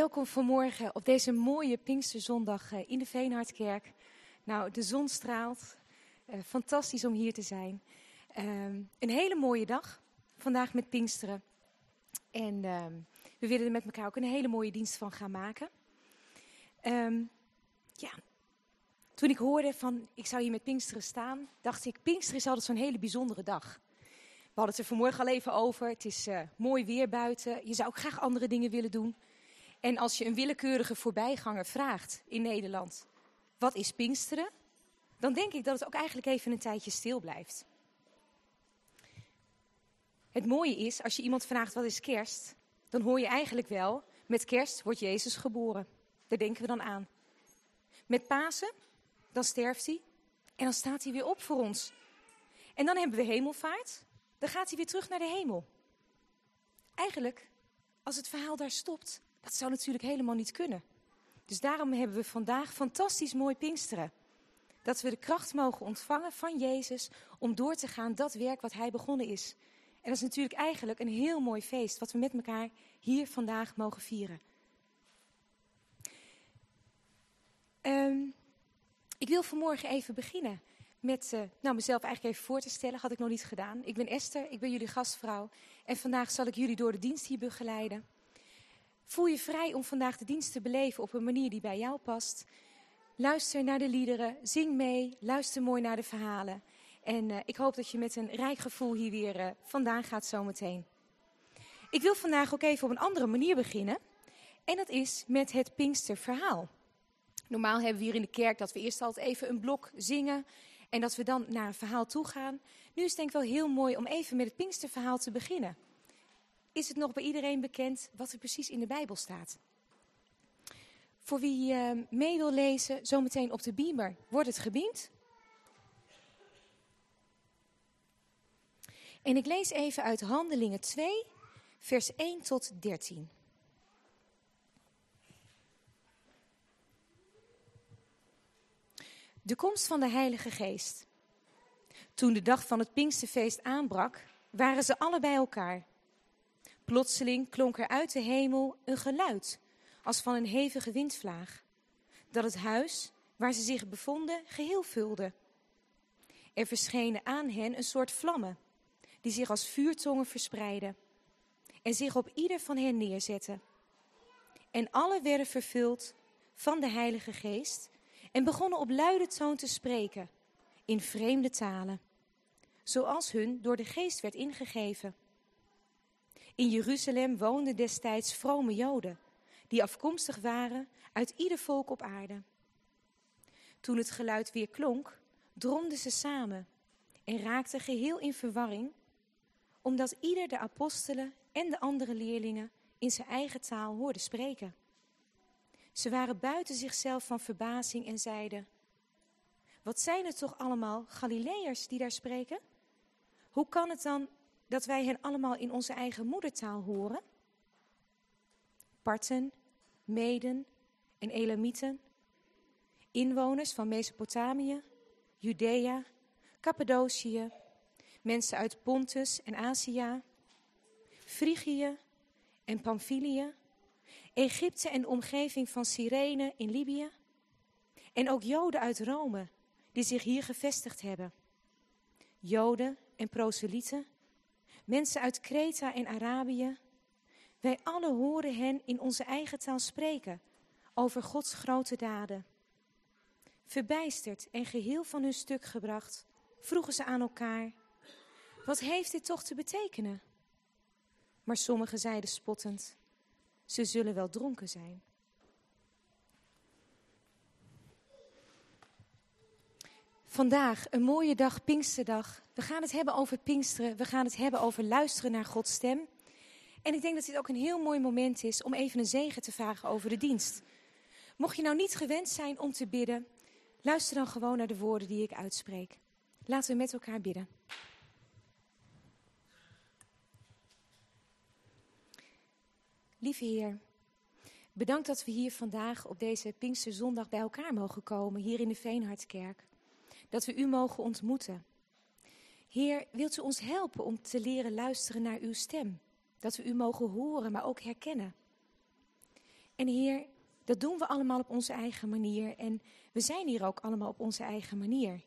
Welkom vanmorgen op deze mooie Pinksterzondag eh, in de Veenhardkerk. Nou, de zon straalt. Uh, fantastisch om hier te zijn. Um, een hele mooie dag vandaag met Pinksteren. En um, we willen er met elkaar ook een hele mooie dienst van gaan maken. Um, ja, toen ik hoorde van ik zou hier met Pinksteren staan, dacht ik, Pinksteren is altijd zo'n hele bijzondere dag. We hadden het er vanmorgen al even over. Het is uh, mooi weer buiten. Je zou ook graag andere dingen willen doen. En als je een willekeurige voorbijganger vraagt in Nederland, wat is Pinksteren? Dan denk ik dat het ook eigenlijk even een tijdje stil blijft. Het mooie is, als je iemand vraagt wat is kerst, dan hoor je eigenlijk wel, met kerst wordt Jezus geboren. Daar denken we dan aan. Met Pasen, dan sterft hij en dan staat hij weer op voor ons. En dan hebben we hemelvaart, dan gaat hij weer terug naar de hemel. Eigenlijk, als het verhaal daar stopt, dat zou natuurlijk helemaal niet kunnen. Dus daarom hebben we vandaag fantastisch mooi Pinksteren. Dat we de kracht mogen ontvangen van Jezus om door te gaan dat werk wat Hij begonnen is. En dat is natuurlijk eigenlijk een heel mooi feest wat we met elkaar hier vandaag mogen vieren. Um, ik wil vanmorgen even beginnen met uh, nou, mezelf eigenlijk even voor te stellen. Had ik nog niet gedaan. Ik ben Esther, ik ben jullie gastvrouw. En vandaag zal ik jullie door de dienst hier begeleiden. Voel je vrij om vandaag de dienst te beleven op een manier die bij jou past. Luister naar de liederen, zing mee, luister mooi naar de verhalen. En uh, ik hoop dat je met een rijk gevoel hier weer uh, vandaan gaat zometeen. Ik wil vandaag ook even op een andere manier beginnen. En dat is met het Pinksterverhaal. Normaal hebben we hier in de kerk dat we eerst altijd even een blok zingen. En dat we dan naar een verhaal toe gaan. Nu is het denk ik wel heel mooi om even met het Pinksterverhaal te beginnen. Is het nog bij iedereen bekend wat er precies in de Bijbel staat? Voor wie uh, mee wil lezen, zometeen op de beamer wordt het gebiend. En ik lees even uit Handelingen 2, vers 1 tot 13. De komst van de Heilige Geest. Toen de dag van het Pinksterfeest aanbrak, waren ze alle bij elkaar. Plotseling klonk er uit de hemel een geluid, als van een hevige windvlaag, dat het huis waar ze zich bevonden geheel vulde. Er verschenen aan hen een soort vlammen, die zich als vuurtongen verspreidden en zich op ieder van hen neerzetten. En alle werden vervuld van de Heilige Geest en begonnen op luide toon te spreken in vreemde talen, zoals hun door de Geest werd ingegeven. In Jeruzalem woonden destijds vrome Joden, die afkomstig waren uit ieder volk op aarde. Toen het geluid weer klonk, dromden ze samen en raakten geheel in verwarring, omdat ieder de apostelen en de andere leerlingen in zijn eigen taal hoorde spreken. Ze waren buiten zichzelf van verbazing en zeiden: Wat zijn het toch allemaal Galileërs die daar spreken? Hoe kan het dan dat wij hen allemaal in onze eigen moedertaal horen? Parten, Meden en Elamieten, inwoners van Mesopotamië, Judea, Cappadocië, mensen uit Pontus en Azië, Frigië en Pamphylië, Egypte en de omgeving van Cyrene in Libië. En ook Joden uit Rome, die zich hier gevestigd hebben. Joden en proselieten, mensen uit Kreta en Arabië. Wij alle horen hen in onze eigen taal spreken over Gods grote daden. Verbijsterd en geheel van hun stuk gebracht, vroegen ze aan elkaar: Wat heeft dit toch te betekenen? Maar sommigen zeiden spottend: ze zullen wel dronken zijn. Vandaag een mooie dag, Pinksterdag. We gaan het hebben over Pinksteren. We gaan het hebben over luisteren naar Gods stem. En ik denk dat dit ook een heel mooi moment is om even een zegen te vragen over de dienst. Mocht je nou niet gewend zijn om te bidden, luister dan gewoon naar de woorden die ik uitspreek. Laten we met elkaar bidden. Lieve Heer, bedankt dat we hier vandaag op deze Pinksterzondag bij elkaar mogen komen, hier in de Veenhartkerk. Dat we U mogen ontmoeten. Heer, wilt u ons helpen om te leren luisteren naar uw stem? Dat we u mogen horen, maar ook herkennen. En Heer, dat doen we allemaal op onze eigen manier. En we zijn hier ook allemaal op onze eigen manier.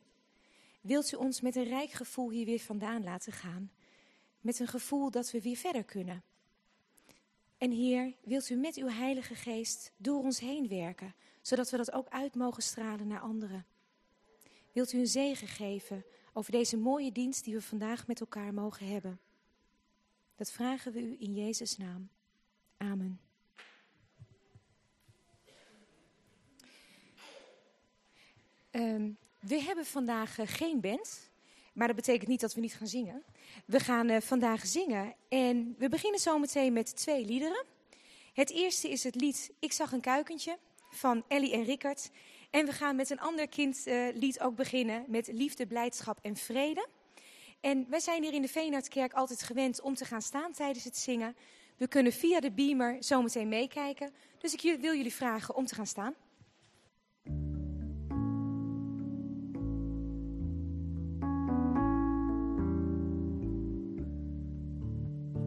Wilt u ons met een rijk gevoel hier weer vandaan laten gaan? Met een gevoel dat we weer verder kunnen. En Heer, wilt u met uw Heilige Geest door ons heen werken, zodat we dat ook uit mogen stralen naar anderen? Wilt u een zegen geven over deze mooie dienst die we vandaag met elkaar mogen hebben? Dat vragen we u in Jezus' naam. Amen. Ehm, we hebben vandaag eh, geen band, maar dat betekent niet dat we niet gaan zingen. We gaan uh, vandaag zingen en we beginnen zometeen met twee liederen. Het eerste is het lied Ik zag een kuikentje van Ellie en Rickert. En we gaan met een ander kindlied uh, ook beginnen met Liefde, Blijdschap en Vrede. En wij zijn hier in de Veenhardkerk altijd gewend om te gaan staan tijdens het zingen. We kunnen via de beamer zometeen meekijken. Dus ik wil jullie vragen om te gaan staan.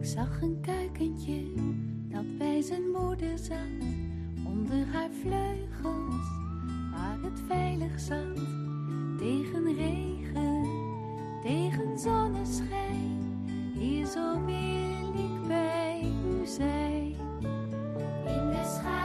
Ik zag een kuikentje dat bij zijn moeder zat, onder haar vleugels, waar het veilig zat, tegen regen, tegen zonneschijn. Hier zo wil ik bij u zijn. In de schaduw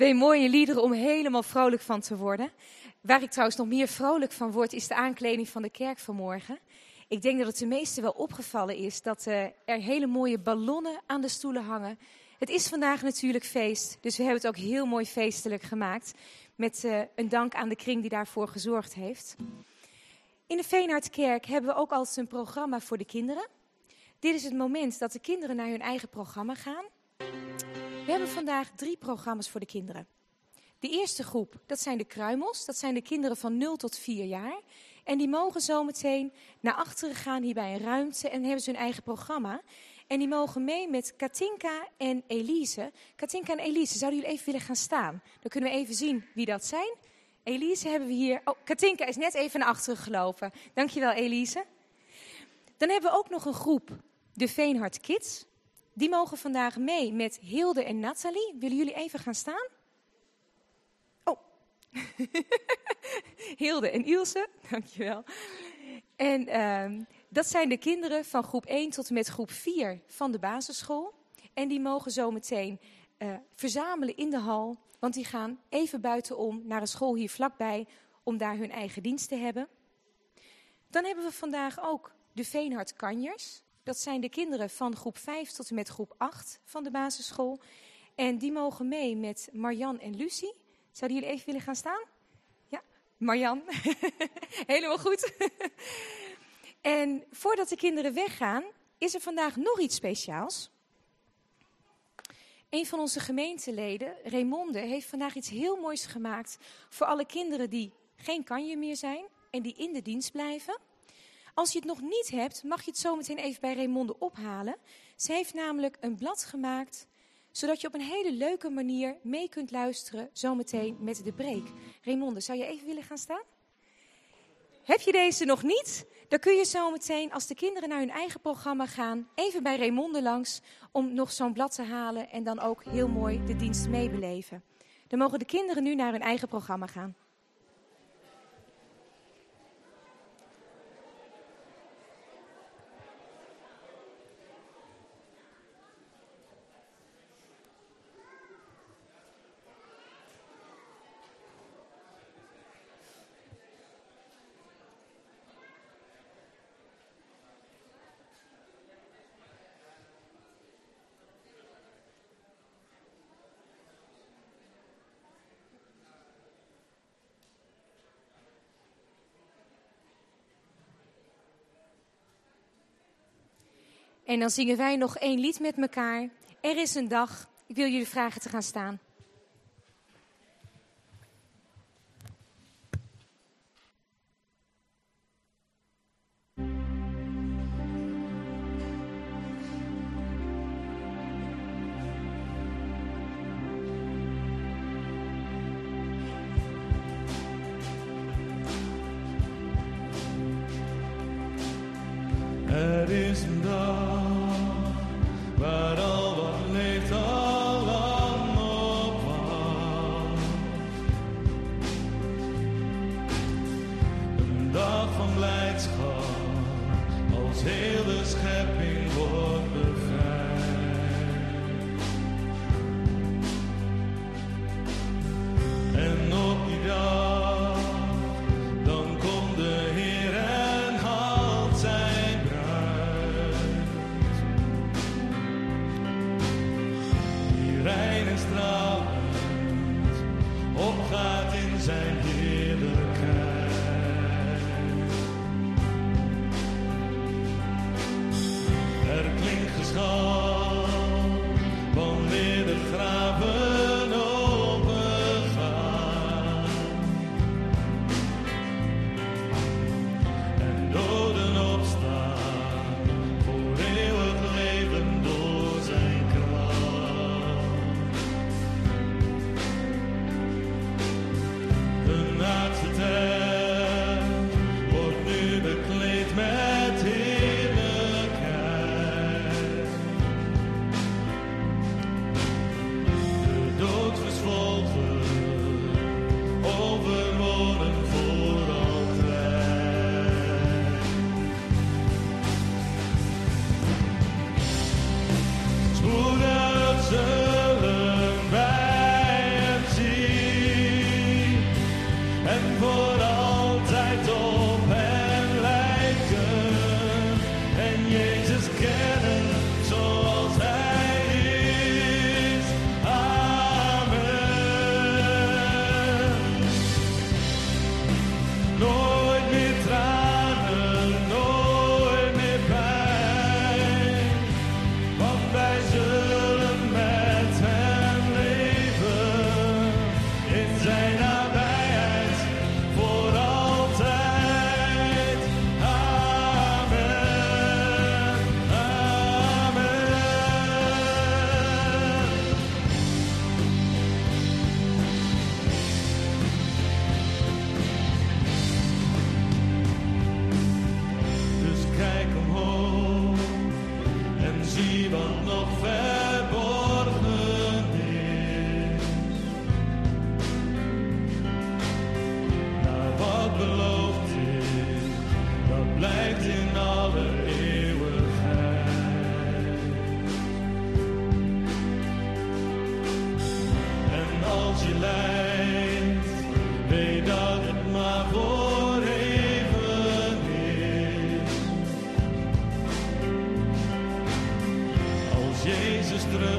Twee mooie liederen om helemaal vrolijk van te worden. Waar ik trouwens nog meer vrolijk van word, is de aankleding van de kerk vanmorgen. Ik denk dat het de meesten wel opgevallen is dat uh, er hele mooie ballonnen aan de stoelen hangen. Het is vandaag natuurlijk feest, dus we hebben het ook heel mooi feestelijk gemaakt. Met uh, een dank aan de kring die daarvoor gezorgd heeft. In de Veenhardkerk hebben we ook altijd een programma voor de kinderen. Dit is het moment dat de kinderen naar hun eigen programma gaan. We hebben vandaag drie programma's voor de kinderen. De eerste groep, dat zijn de kruimels. Dat zijn de kinderen van 0 tot 4 jaar. En die mogen zometeen naar achteren gaan hier bij een ruimte en hebben ze hun eigen programma. En die mogen mee met Katinka en Elise. Katinka en Elise, zouden jullie even willen gaan staan? Dan kunnen we even zien wie dat zijn. Elise hebben we hier. Oh, Katinka is net even naar achteren gelopen. Dankjewel, Elise. Dan hebben we ook nog een groep, de Veenhard Kids. Die mogen vandaag mee met Hilde en Nathalie. Willen jullie even gaan staan? Oh, Hilde en Ilse, dankjewel. En uh, dat zijn de kinderen van groep 1 tot en met groep 4 van de basisschool. En die mogen zo meteen uh, verzamelen in de hal, want die gaan even buitenom naar een school hier vlakbij om daar hun eigen dienst te hebben. Dan hebben we vandaag ook de Veenhard Kanjers. Dat zijn de kinderen van groep 5 tot en met groep 8 van de basisschool. En die mogen mee met Marjan en Lucie. Zouden jullie even willen gaan staan? Ja, Marjan. Helemaal goed. en voordat de kinderen weggaan, is er vandaag nog iets speciaals. Een van onze gemeenteleden, Raymonde, heeft vandaag iets heel moois gemaakt voor alle kinderen die geen kanje meer zijn en die in de dienst blijven. Als je het nog niet hebt, mag je het zo meteen even bij Raymonde ophalen. Ze heeft namelijk een blad gemaakt, zodat je op een hele leuke manier mee kunt luisteren zometeen met de break. Raymonde, zou je even willen gaan staan? Heb je deze nog niet? Dan kun je zo meteen, als de kinderen naar hun eigen programma gaan, even bij Raymonde langs om nog zo'n blad te halen en dan ook heel mooi de dienst meebeleven. Dan mogen de kinderen nu naar hun eigen programma gaan. En dan zingen wij nog één lied met elkaar. Er is een dag. Ik wil jullie vragen te gaan staan.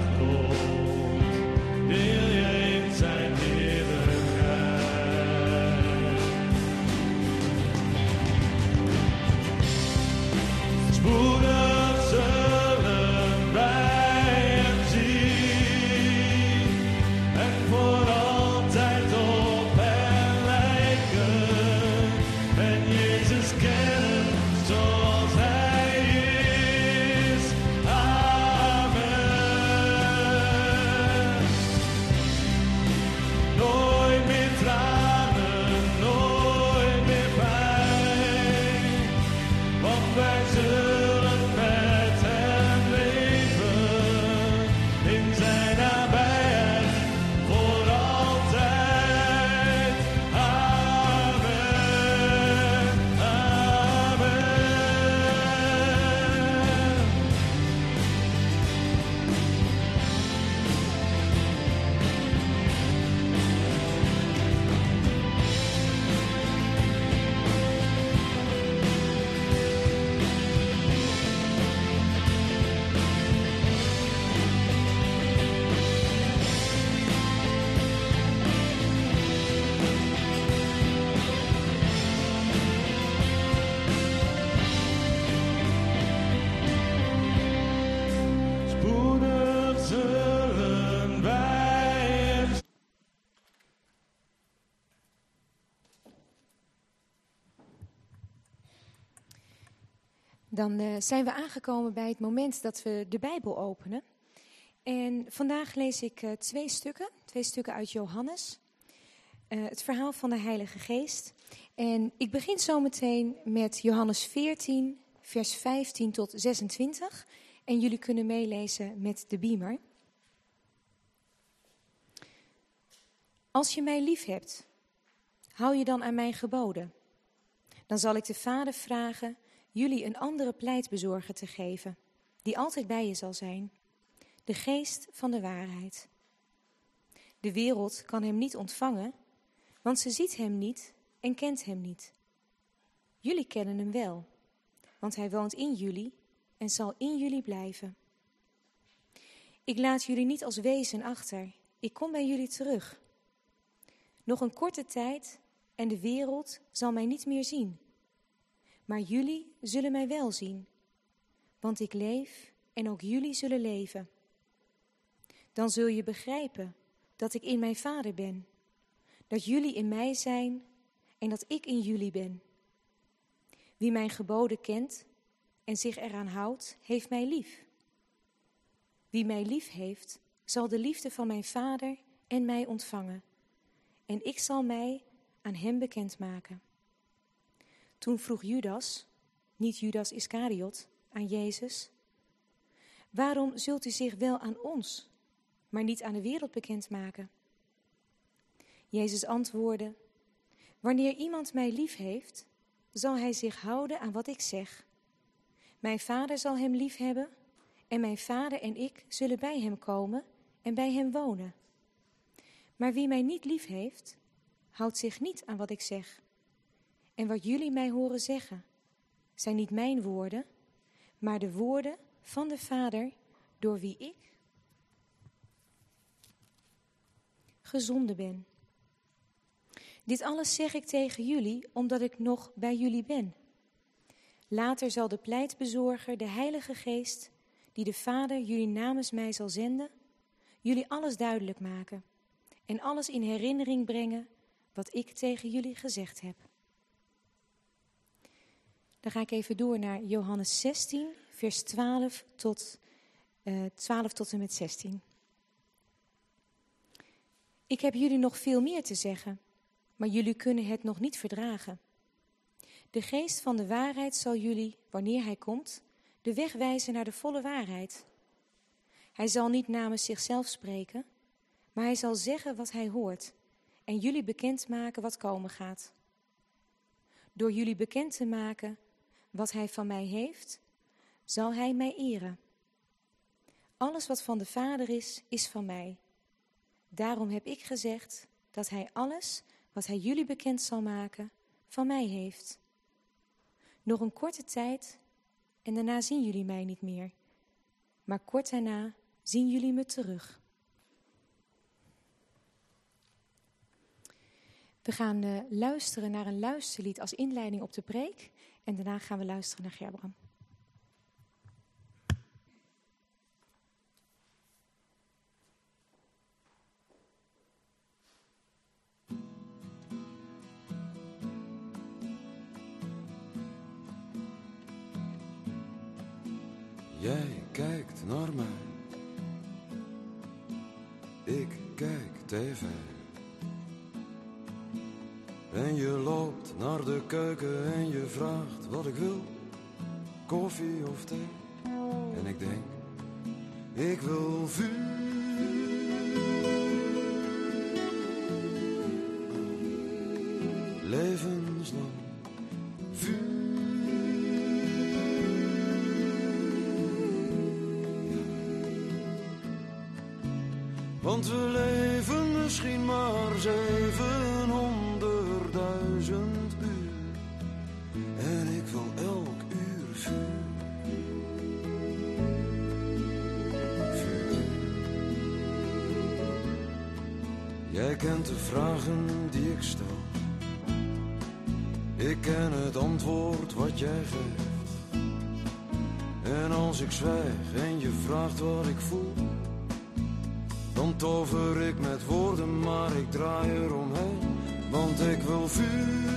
Jezus terugkomt, Dan eh, zijn we aangekomen bij het moment dat we de Bijbel openen. En vandaag lees ik eh, twee stukken, twee stukken uit Johannes. Eh, het verhaal van de Heilige Geest. En ik begin zo meteen met Johannes 14, vers 15 tot 26. En jullie kunnen meelezen met de beamer. Als je mij lief hebt, hou je dan aan mijn geboden. Dan zal ik de Vader vragen jullie een andere pleitbezorger te geven, die altijd bij je zal zijn, de geest van de waarheid. De wereld kan hem niet ontvangen, want ze ziet hem niet en kent hem niet. Jullie kennen hem wel, want hij woont in jullie en zal in jullie blijven. Ik laat jullie niet als wezen achter, ik kom bij jullie terug. Nog een korte tijd en de wereld zal mij niet meer zien. Maar jullie zullen mij wel zien, want ik leef en ook jullie zullen leven. Dan zul je begrijpen dat ik in mijn Vader ben, dat jullie in mij zijn en dat ik in jullie ben. Wie mijn geboden kent en zich eraan houdt, heeft mij lief. Wie mij lief heeft, zal de liefde van mijn Vader en mij ontvangen, en ik zal mij aan hem bekendmaken. Toen vroeg Judas, niet Judas Iscariot, aan Jezus: Waarom zult u zich wel aan ons, maar niet aan de wereld bekendmaken? Jezus antwoordde: Wanneer iemand mij lief heeft, zal hij zich houden aan wat ik zeg. Mijn vader zal hem lief hebben, en mijn vader en ik zullen bij hem komen en bij hem wonen. Maar wie mij niet lief heeft, houdt zich niet aan wat ik zeg. En wat jullie mij horen zeggen, zijn niet mijn woorden, maar de woorden van de Vader door wie ik gezonden ben. Dit alles zeg ik tegen jullie omdat ik nog bij jullie ben. Later zal de pleitbezorger, de Heilige Geest, die de Vader jullie namens mij zal zenden, jullie alles duidelijk maken en alles in herinnering brengen wat ik tegen jullie gezegd heb. Dan ga ik even door naar Johannes 16, vers 12 tot, eh 12 tot en met 16. Ik heb jullie nog veel meer te zeggen, maar jullie kunnen het nog niet verdragen. De geest van de waarheid zal jullie, wanneer hij komt, de weg wijzen naar de volle waarheid. Hij zal niet namens zichzelf spreken, maar hij zal zeggen wat hij hoort en jullie bekendmaken wat komen gaat. Door jullie bekend te maken wat hij van mij heeft, zal hij mij eren. Alles wat van de Vader is, is van mij. Daarom heb ik gezegd dat hij alles wat hij jullie bekend zal maken, van mij heeft. Nog een korte tijd en daarna zien jullie mij niet meer. Maar kort daarna zien jullie me terug. We gaan uh, luisteren naar een luisterlied als inleiding op de preek. En daarna gaan we luisteren naar Gerbram. Jij kijkt naar mij. Ik kijk tv. En je loopt naar de keuken en je vraagt wat ik wil. Koffie of thee. En ik denk, ik wil vuur. Levenslang kent de vragen die ik stel. Ik ken het antwoord wat jij geeft. En als ik zwijg en je vraagt wat ik voel. Dan tover ik met woorden, maar ik draai eromheen, want ik wil vuur.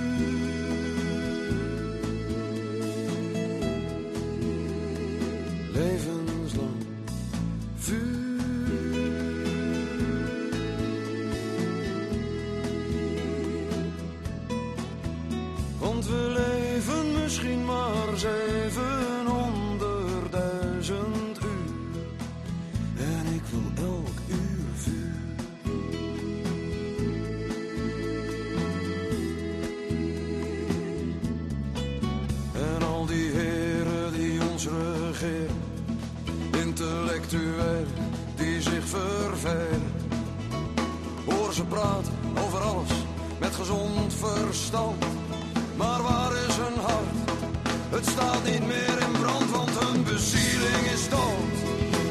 Het staat niet meer in brand, want hun bezieling is dood.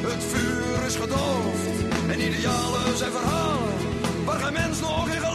Het vuur is gedoofd en idealen zijn verhalen waar geen mens nog in gelooft.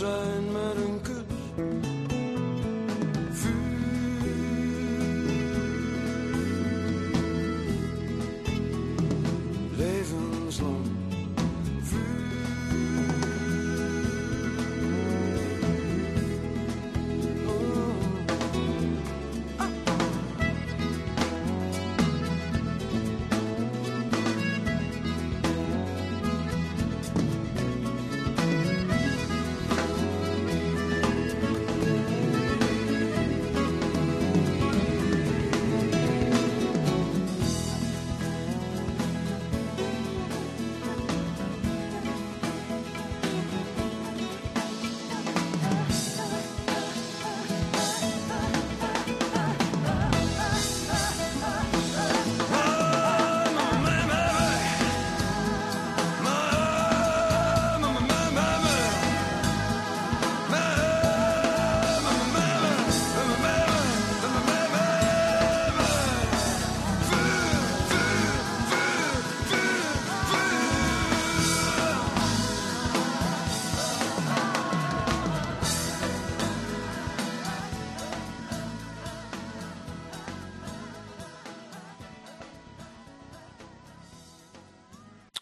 Het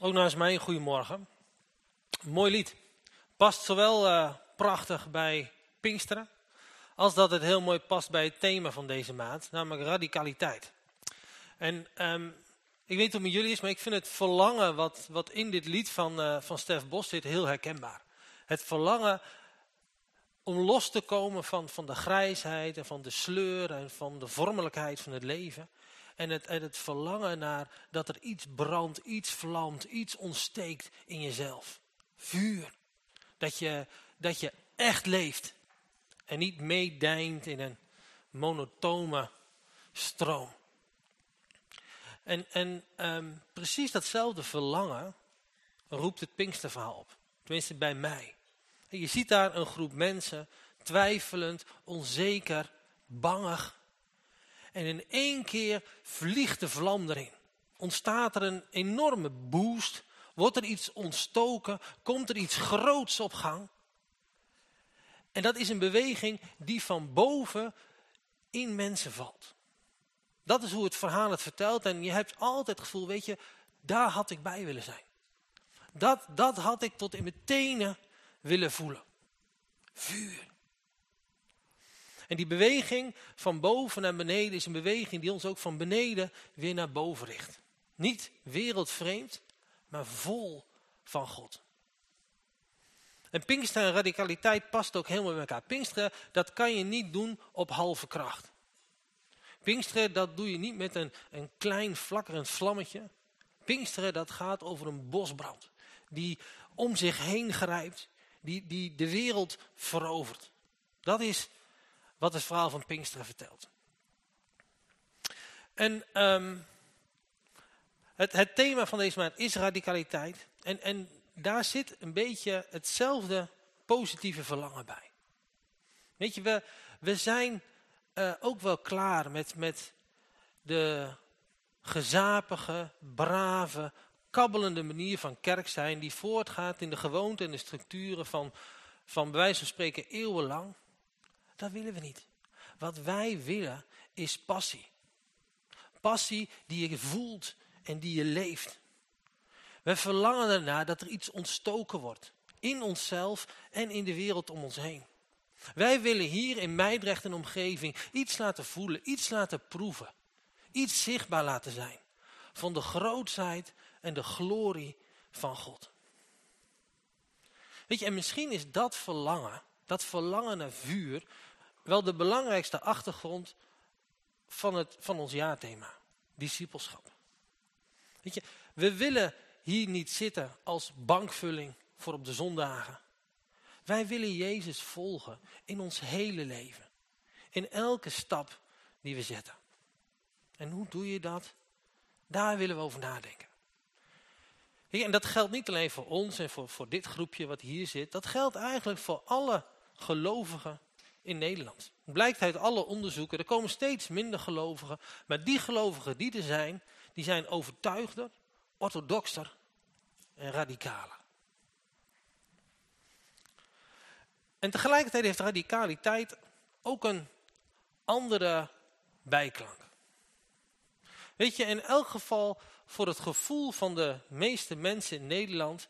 Ook namens mij een goedemorgen. Mooi lied. Past zowel eh, prachtig bij Pinksteren, als dat het heel mooi past bij het thema van deze maand, namelijk radicaliteit. En ehm, ik weet niet hoe het met jullie is, maar ik vind het verlangen wat, wat in dit lied van, eh, van Stef Bos zit heel herkenbaar. Het verlangen om los te komen van, van de grijsheid en van de sleur en van de vormelijkheid van het leven. En het, en het verlangen naar dat er iets brandt, iets vlamt, iets ontsteekt in jezelf. Vuur. Dat je, dat je echt leeft. En niet meedijnt in een monotone stroom. En, en ehm, precies datzelfde verlangen roept het Pinksterverhaal op. Tenminste bij mij. Je ziet daar een groep mensen twijfelend, onzeker, bangig. En in één keer vliegt de vlam erin. Ontstaat er een enorme boost. Wordt er iets ontstoken. Komt er iets groots op gang. En dat is een beweging die van boven in mensen valt. Dat is hoe het verhaal het vertelt. En je hebt altijd het gevoel, weet je, daar had ik bij willen zijn. Dat, dat had ik tot in mijn tenen willen voelen. Vuur. En die beweging van boven naar beneden is een beweging die ons ook van beneden weer naar boven richt. Niet wereldvreemd, maar vol van God. En Pinksteren en radicaliteit past ook helemaal bij elkaar. Pinksteren, dat kan je niet doen op halve kracht. Pinksteren, dat doe je niet met een, een klein flakkerend vlammetje. Pinksteren, dat gaat over een bosbrand. Die om zich heen grijpt. Die, die de wereld verovert. Dat is wat het verhaal van Pinksteren vertelt. En ehm, het, het thema van deze maand is radicaliteit. En, en daar zit een beetje hetzelfde positieve verlangen bij. Weet je, we, we zijn uh, ook wel klaar met, met de gezapige, brave, kabbelende manier van kerk zijn... die voortgaat in de gewoonten en de structuren van, van bij wijze van spreken eeuwenlang. Dat willen we niet. Wat wij willen is passie. Passie die je voelt en die je leeft. We verlangen ernaar dat er iets ontstoken wordt. In onszelf en in de wereld om ons heen. Wij willen hier in Meidrecht en omgeving iets laten voelen, iets laten proeven. Iets zichtbaar laten zijn. Van de grootheid en de glorie van God. Weet je, en misschien is dat verlangen, dat verlangen naar vuur, wel de belangrijkste achtergrond van, het, van ons jaarthema. Discipelschap. Weet je, we willen hier niet zitten als bankvulling voor op de zondagen. Wij willen Jezus volgen in ons hele leven. In elke stap die we zetten. En hoe doe je dat? Daar willen we over nadenken. En dat geldt niet alleen voor ons en voor, voor dit groepje wat hier zit. Dat geldt eigenlijk voor alle gelovigen in Nederland. Het blijkt uit alle onderzoeken, er komen steeds minder gelovigen. Maar die gelovigen die er zijn, die zijn overtuigder, orthodoxer en radicaler. En tegelijkertijd heeft radicaliteit ook een andere bijklank. Weet je, in elk geval voor het gevoel van de meeste mensen in Nederland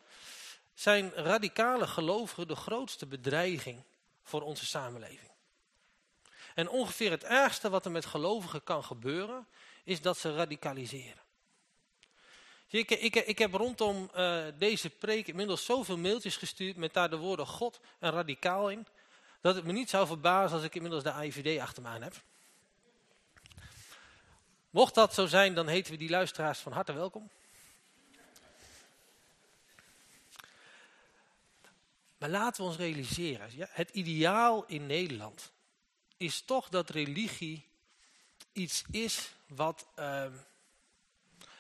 zijn radicale gelovigen de grootste bedreiging voor onze samenleving. En ongeveer het ergste wat er met gelovigen kan gebeuren, is dat ze radicaliseren. Ik, ik, ik heb rondom uh, deze preek inmiddels zoveel mailtjes gestuurd met daar de woorden God en radicaal in, dat het me niet zou verbazen als ik inmiddels de AIVD achter me aan heb. Mocht dat zo zijn, dan heten we die luisteraars van harte welkom. Maar laten we ons realiseren, ja, het ideaal in Nederland is toch dat religie iets is wat uh,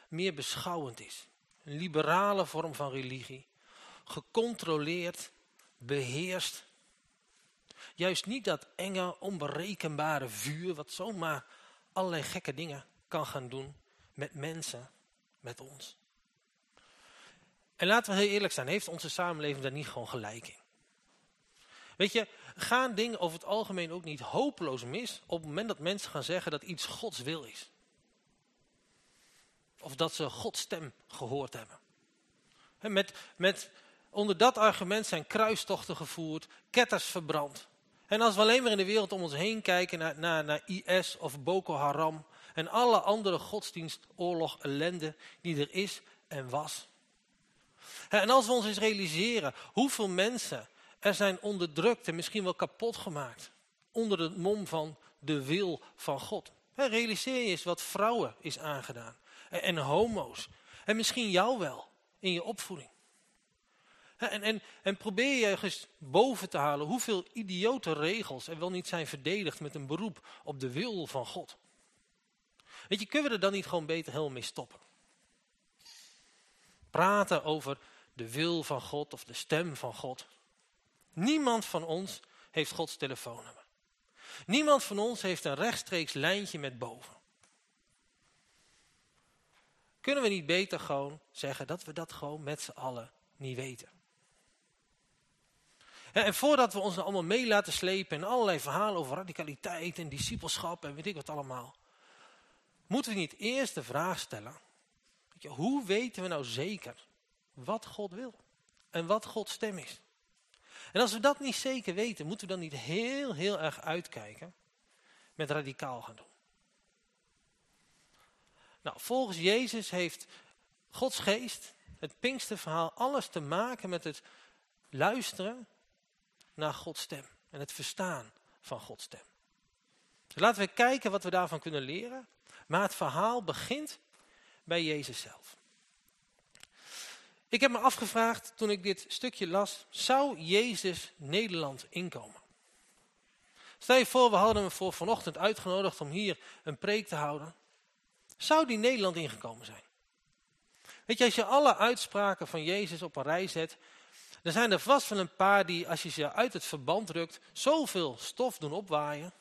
meer beschouwend is. Een liberale vorm van religie. Gecontroleerd, beheerst. Juist niet dat enge, onberekenbare vuur wat zomaar allerlei gekke dingen kan gaan doen met mensen, met ons. En laten we heel eerlijk zijn, heeft onze samenleving daar niet gewoon gelijk in? Weet je, gaan dingen over het algemeen ook niet hopeloos mis op het moment dat mensen gaan zeggen dat iets Gods wil is. Of dat ze Gods stem gehoord hebben. En Met, met onder dat argument zijn kruistochten gevoerd, ketters verbrand. En als we alleen maar in de wereld om ons heen kijken naar, naar, naar IS of Boko Haram en alle andere godsdienstoorlog ellende die er is en was. En als we ons eens realiseren hoeveel mensen er zijn onderdrukt en misschien wel kapot gemaakt onder het mom van de wil van God. Realiseer je eens wat vrouwen is aangedaan en, homo's en misschien jou wel in je opvoeding. En, en, en probeer je eens boven te halen hoeveel idiote regels er wel niet zijn verdedigd met een beroep op de wil van God. Weet je, kunnen we er dan niet gewoon beter helemaal mee stoppen? Praten over de wil van God of de stem van God. Niemand van ons heeft Gods telefoonnummer. Niemand van ons heeft een rechtstreeks lijntje met boven. Kunnen we niet beter gewoon zeggen dat we dat gewoon met z'n allen niet weten? En voordat we ons allemaal mee laten slepen in allerlei verhalen over radicaliteit en discipelschap en weet ik wat allemaal. Moeten we niet eerst de vraag stellen, hoe weten we nou zeker wat God wil en wat Gods stem is? En als we dat niet zeker weten, moeten we dan niet heel, heel erg uitkijken met radicaal gaan doen. Nou, volgens Jezus heeft Gods geest, het Pinksterverhaal, alles te maken met het luisteren naar Gods stem. En het verstaan van Gods stem. Dus laten we kijken wat we daarvan kunnen leren. Maar het verhaal begint bij Jezus zelf. Ik heb me afgevraagd toen ik dit stukje las, zou Jezus Nederland inkomen? Stel je voor, we hadden hem voor vanochtend uitgenodigd om hier een preek te houden. Zou die Nederland ingekomen zijn? Weet je, als je alle uitspraken van Jezus op een rij zet, dan zijn er vast wel een paar die, als je ze uit het verband rukt, zoveel stof doen opwaaien,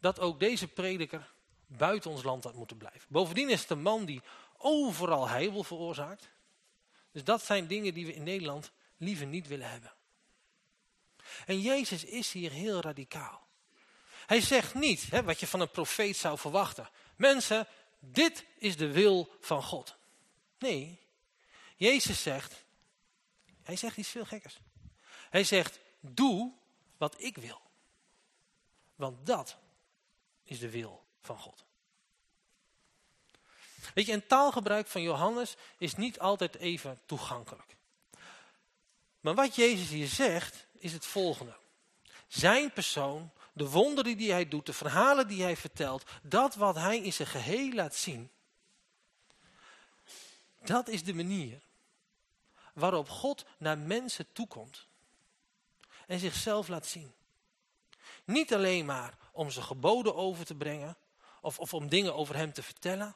dat ook deze prediker buiten ons land had moeten blijven. Bovendien is het een man die overal heibel veroorzaakt. Dus dat zijn dingen die we in Nederland liever niet willen hebben. En Jezus is hier heel radicaal. Hij zegt niet hè, wat je van een profeet zou verwachten. Mensen, dit is de wil van God. Nee, Jezus zegt, hij zegt iets veel gekkers. Hij zegt, doe wat ik wil. Want dat is de wil van God. Weet je, een taalgebruik van Johannes is niet altijd even toegankelijk. Maar wat Jezus hier zegt, is het volgende. Zijn persoon, de wonderen die hij doet, de verhalen die hij vertelt, dat wat hij in zijn geheel laat zien, dat is de manier waarop God naar mensen toekomt en zichzelf laat zien. Niet alleen maar om zijn geboden over te brengen of, of om dingen over hem te vertellen,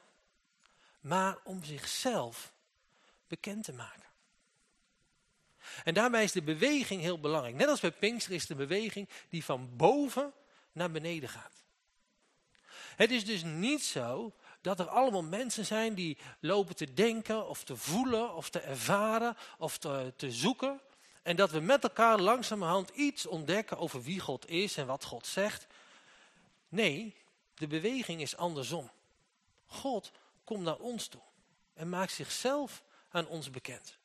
maar om zichzelf bekend te maken. En daarbij is de beweging heel belangrijk. Net als bij Pinkster is de beweging die van boven naar beneden gaat. Het is dus niet zo dat er allemaal mensen zijn die lopen te denken of te voelen of te ervaren of te, te zoeken. En dat we met elkaar langzamerhand iets ontdekken over wie God is en wat God zegt. Nee, de beweging is andersom. God komt naar ons toe en maakt zichzelf aan ons bekend.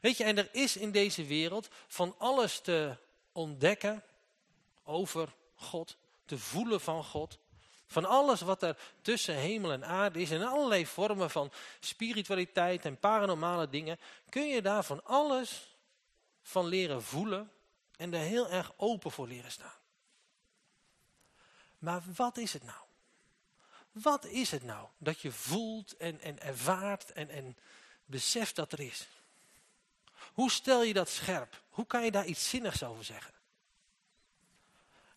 Weet je, en er is in deze wereld van alles te ontdekken over God, te voelen van God. Van alles wat er tussen hemel en aarde is en allerlei vormen van spiritualiteit en paranormale dingen, kun je daar van alles van leren voelen en er heel erg open voor leren staan. Maar wat is het nou? Wat is het nou dat je voelt en, en ervaart en, en beseft dat er is? Hoe stel je dat scherp? Hoe kan je daar iets zinnigs over zeggen?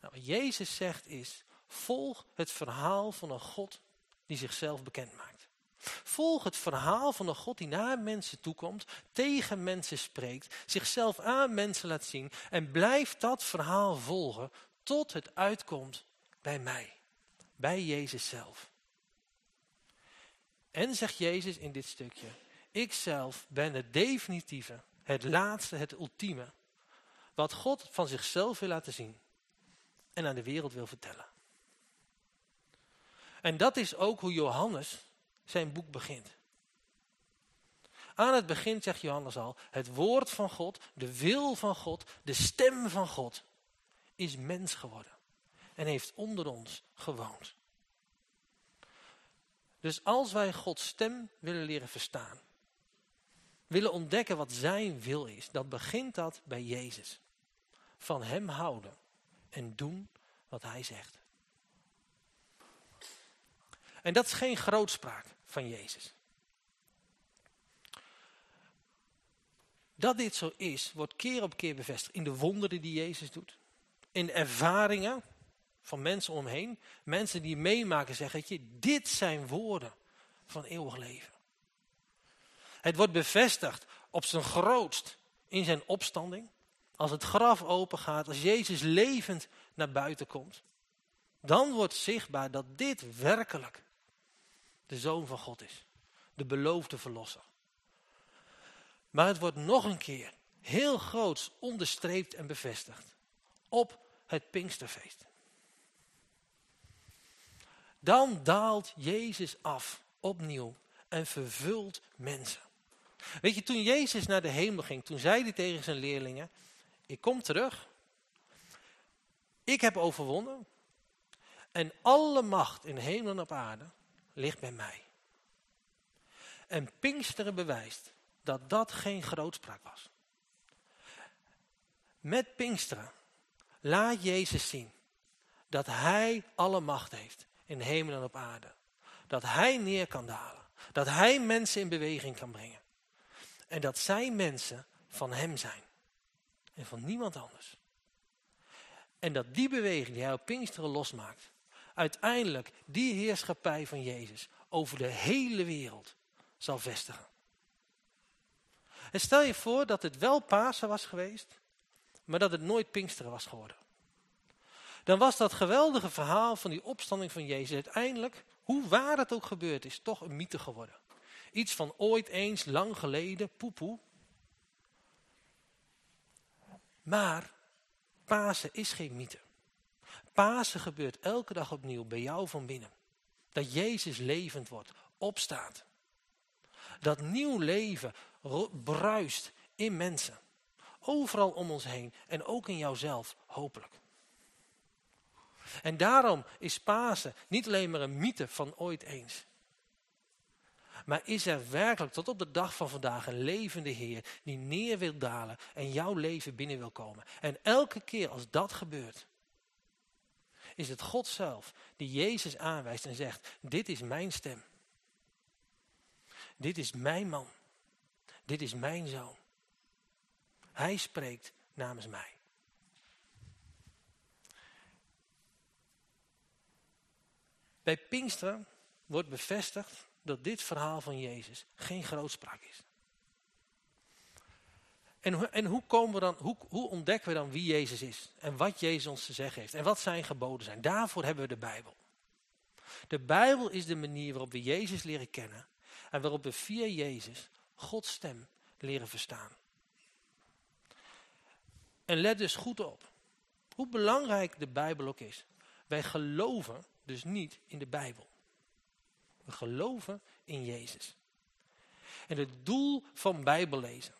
Nou, wat Jezus zegt is, volg het verhaal van een God die zichzelf bekend maakt. Volg het verhaal van een God die naar mensen toekomt, tegen mensen spreekt, zichzelf aan mensen laat zien en blijf dat verhaal volgen tot het uitkomt bij mij, bij Jezus zelf. En zegt Jezus in dit stukje, ik zelf ben het definitieve, het laatste, het ultieme, wat God van zichzelf wil laten zien en aan de wereld wil vertellen. En dat is ook hoe Johannes zijn boek begint. Aan het begin, zegt Johannes al, het woord van God, de wil van God, de stem van God, is mens geworden. En heeft onder ons gewoond. Dus als wij Gods stem willen leren verstaan, willen ontdekken wat zijn wil is, dan begint dat bij Jezus. Van hem houden en doen wat hij zegt. En dat is geen grootspraak van Jezus. Dat dit zo is, wordt keer op keer bevestigd in de wonderen die Jezus doet. In ervaringen van mensen omheen. Mensen die meemaken zeggen, je, dit zijn woorden van eeuwig leven. Het wordt bevestigd op zijn grootst in zijn opstanding. Als het graf open gaat, als Jezus levend naar buiten komt. Dan wordt zichtbaar dat dit werkelijk de Zoon van God is. De beloofde verlosser. Maar het wordt nog een keer heel groots onderstreept en bevestigd. Op het Pinksterfeest. Dan daalt Jezus af opnieuw en vervult mensen. Weet je, toen Jezus naar de hemel ging, toen zei hij tegen zijn leerlingen, ik kom terug, ik heb overwonnen en alle macht in hemel en op aarde ligt bij mij. En Pinksteren bewijst dat dat geen grootspraak was. Met Pinksteren laat Jezus zien dat hij alle macht heeft in hemel en op aarde. Dat hij neer kan dalen. Dat hij mensen in beweging kan brengen. En dat zij mensen van hem zijn. En van niemand anders. En dat die beweging die hij op Pinksteren losmaakt. Uiteindelijk die heerschappij van Jezus over de hele wereld zal vestigen. En stel je voor dat het wel Pasen was geweest. Maar dat het nooit Pinksteren was geworden. Dan was dat geweldige verhaal van die opstanding van Jezus uiteindelijk, hoe waar het ook gebeurd is, toch een mythe geworden. Iets van ooit eens, lang geleden, poepoe. Maar Pasen is geen mythe. Pasen gebeurt elke dag opnieuw bij jou van binnen. Dat Jezus levend wordt, opstaat. Dat nieuw leven bruist in mensen. Overal om ons heen en ook in jouzelf, hopelijk. En daarom is Pasen niet alleen maar een mythe van ooit eens. Maar is er werkelijk tot op de dag van vandaag een levende Heer die neer wil dalen en jouw leven binnen wil komen. En elke keer als dat gebeurt, is het God zelf die Jezus aanwijst en zegt, dit is mijn stem. Dit is mijn man. Dit is mijn zoon. Hij spreekt namens mij. Bij Pinksteren wordt bevestigd dat dit verhaal van Jezus geen grootspraak is. En, en hoe, komen we dan, hoe, hoe ontdekken we dan wie Jezus is? En wat Jezus ons te zeggen heeft? En wat zijn geboden zijn? Daarvoor hebben we de Bijbel. De Bijbel is de manier waarop we Jezus leren kennen. En waarop we via Jezus Gods stem leren verstaan. En let dus goed op. Hoe belangrijk de Bijbel ook is. Wij geloven dus niet in de Bijbel. We geloven in Jezus. En het doel van Bijbellezen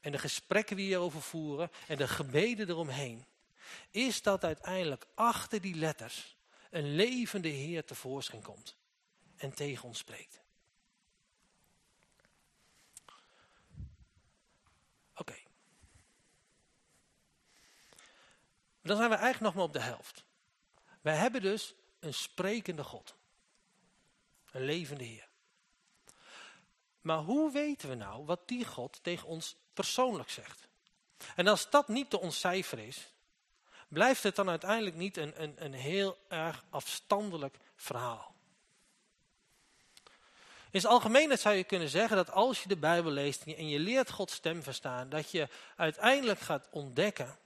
en de gesprekken die hierover voeren en de gebeden eromheen, is dat uiteindelijk achter die letters een levende Heer tevoorschijn komt en tegen ons spreekt. Oké. Dan zijn we eigenlijk nog maar op de helft. Wij hebben dus een sprekende God. Een levende Heer. Maar hoe weten we nou wat die God tegen ons persoonlijk zegt? En als dat niet te ontcijferen is, blijft het dan uiteindelijk niet een, een, een heel erg afstandelijk verhaal. In het algemeenheid zou je kunnen zeggen dat als je de Bijbel leest en je leert Gods stem verstaan, dat je uiteindelijk gaat ontdekken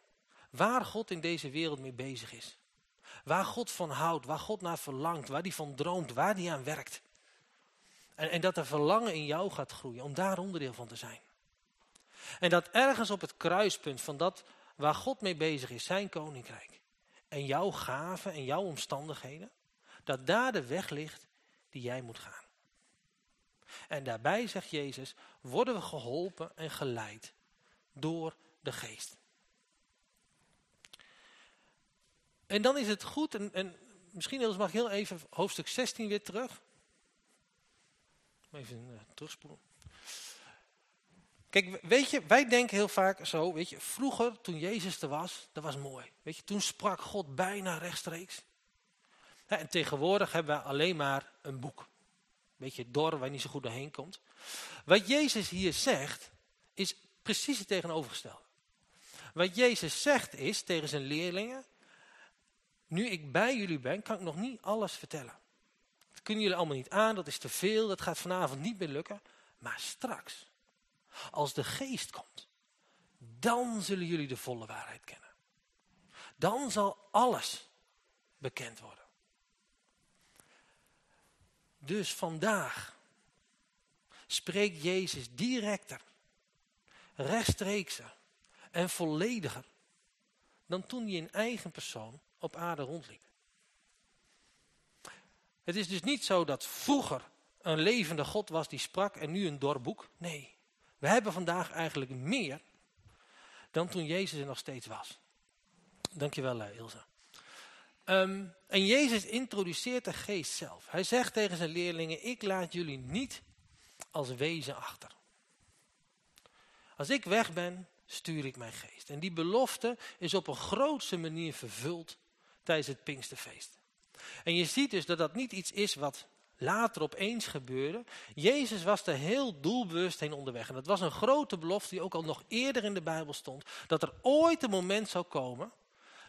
waar God in deze wereld mee bezig is. Waar God van houdt, waar God naar verlangt, waar hij van droomt, waar hij aan werkt. En, en dat er verlangen in jou gaat groeien om daar onderdeel van te zijn. En dat ergens op het kruispunt van dat waar God mee bezig is, zijn koninkrijk. En jouw gaven en jouw omstandigheden, dat daar de weg ligt die jij moet gaan. En daarbij, zegt Jezus, worden we geholpen en geleid door de geest. En dan is het goed, en, en misschien mag ik heel even hoofdstuk 16 weer terug. Even uh, terugspoelen. Kijk, weet je, wij denken heel vaak zo, weet je, vroeger toen Jezus er was, dat was mooi. Weet je, toen sprak God bijna rechtstreeks. En tegenwoordig hebben we alleen maar een boek. Een beetje dor, waar je niet zo goed doorheen komt. Wat Jezus hier zegt, is precies het tegenovergestelde. Wat Jezus zegt is tegen zijn leerlingen, nu ik bij jullie ben, kan ik nog niet alles vertellen. Dat kunnen jullie allemaal niet aan, dat is te veel, dat gaat vanavond niet meer lukken. Maar straks, als de geest komt, dan zullen jullie de volle waarheid kennen. Dan zal alles bekend worden. Dus vandaag spreekt Jezus directer, rechtstreekser en vollediger dan toen hij in eigen persoon op aarde rondliep. Het is dus niet zo dat vroeger een levende God was die sprak en nu een dorboek. Nee, we hebben vandaag eigenlijk meer dan toen Jezus er nog steeds was. Dankjewel uh, Ilse. Um, en Jezus introduceert de geest zelf. Hij zegt tegen zijn leerlingen, ik laat jullie niet als wezen achter. Als ik weg ben, stuur ik mijn geest. En die belofte is op een grootste manier vervuld tijdens het Pinksterfeest. En je ziet dus dat dat niet iets is wat later opeens gebeurde. Jezus was er heel doelbewust heen onderweg. En dat was een grote belofte die ook al nog eerder in de Bijbel stond. Dat er ooit een moment zou komen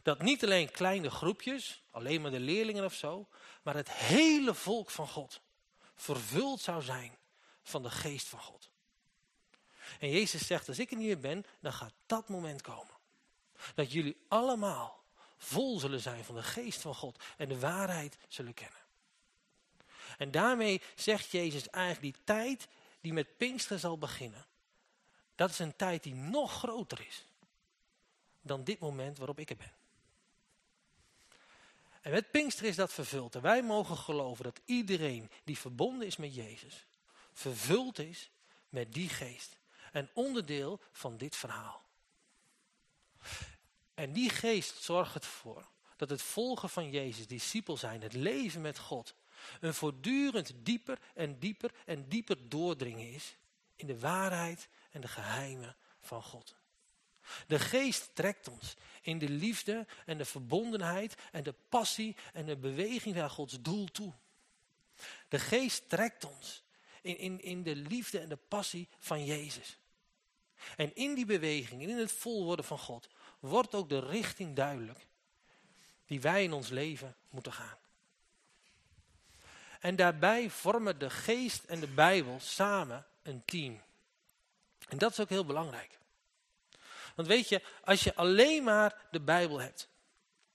dat niet alleen kleine groepjes, alleen maar de leerlingen of zo, maar het hele volk van God vervuld zou zijn van de geest van God. En Jezus zegt, als ik er niet meer ben, dan gaat dat moment komen. Dat jullie allemaal vol zullen zijn van de geest van God en de waarheid zullen kennen. En daarmee zegt Jezus eigenlijk die tijd die met Pinksteren zal beginnen. Dat is een tijd die nog groter is dan dit moment waarop ik er ben. En met Pinksteren is dat vervuld. En wij mogen geloven dat iedereen die verbonden is met Jezus, vervuld is met die geest. En onderdeel van dit verhaal. En die geest zorgt ervoor dat het volgen van Jezus, discipel zijn, het leven met God, een voortdurend dieper en dieper en dieper doordringen is in de waarheid en de geheimen van God. De geest trekt ons in de liefde en de verbondenheid en de passie en de beweging naar Gods doel toe. De geest trekt ons in, in, in de liefde en de passie van Jezus. En in die beweging in het volworden van God wordt ook de richting duidelijk die wij in ons leven moeten gaan. En daarbij vormen de geest en de Bijbel samen een team. En dat is ook heel belangrijk. Want weet je, als je alleen maar de Bijbel hebt,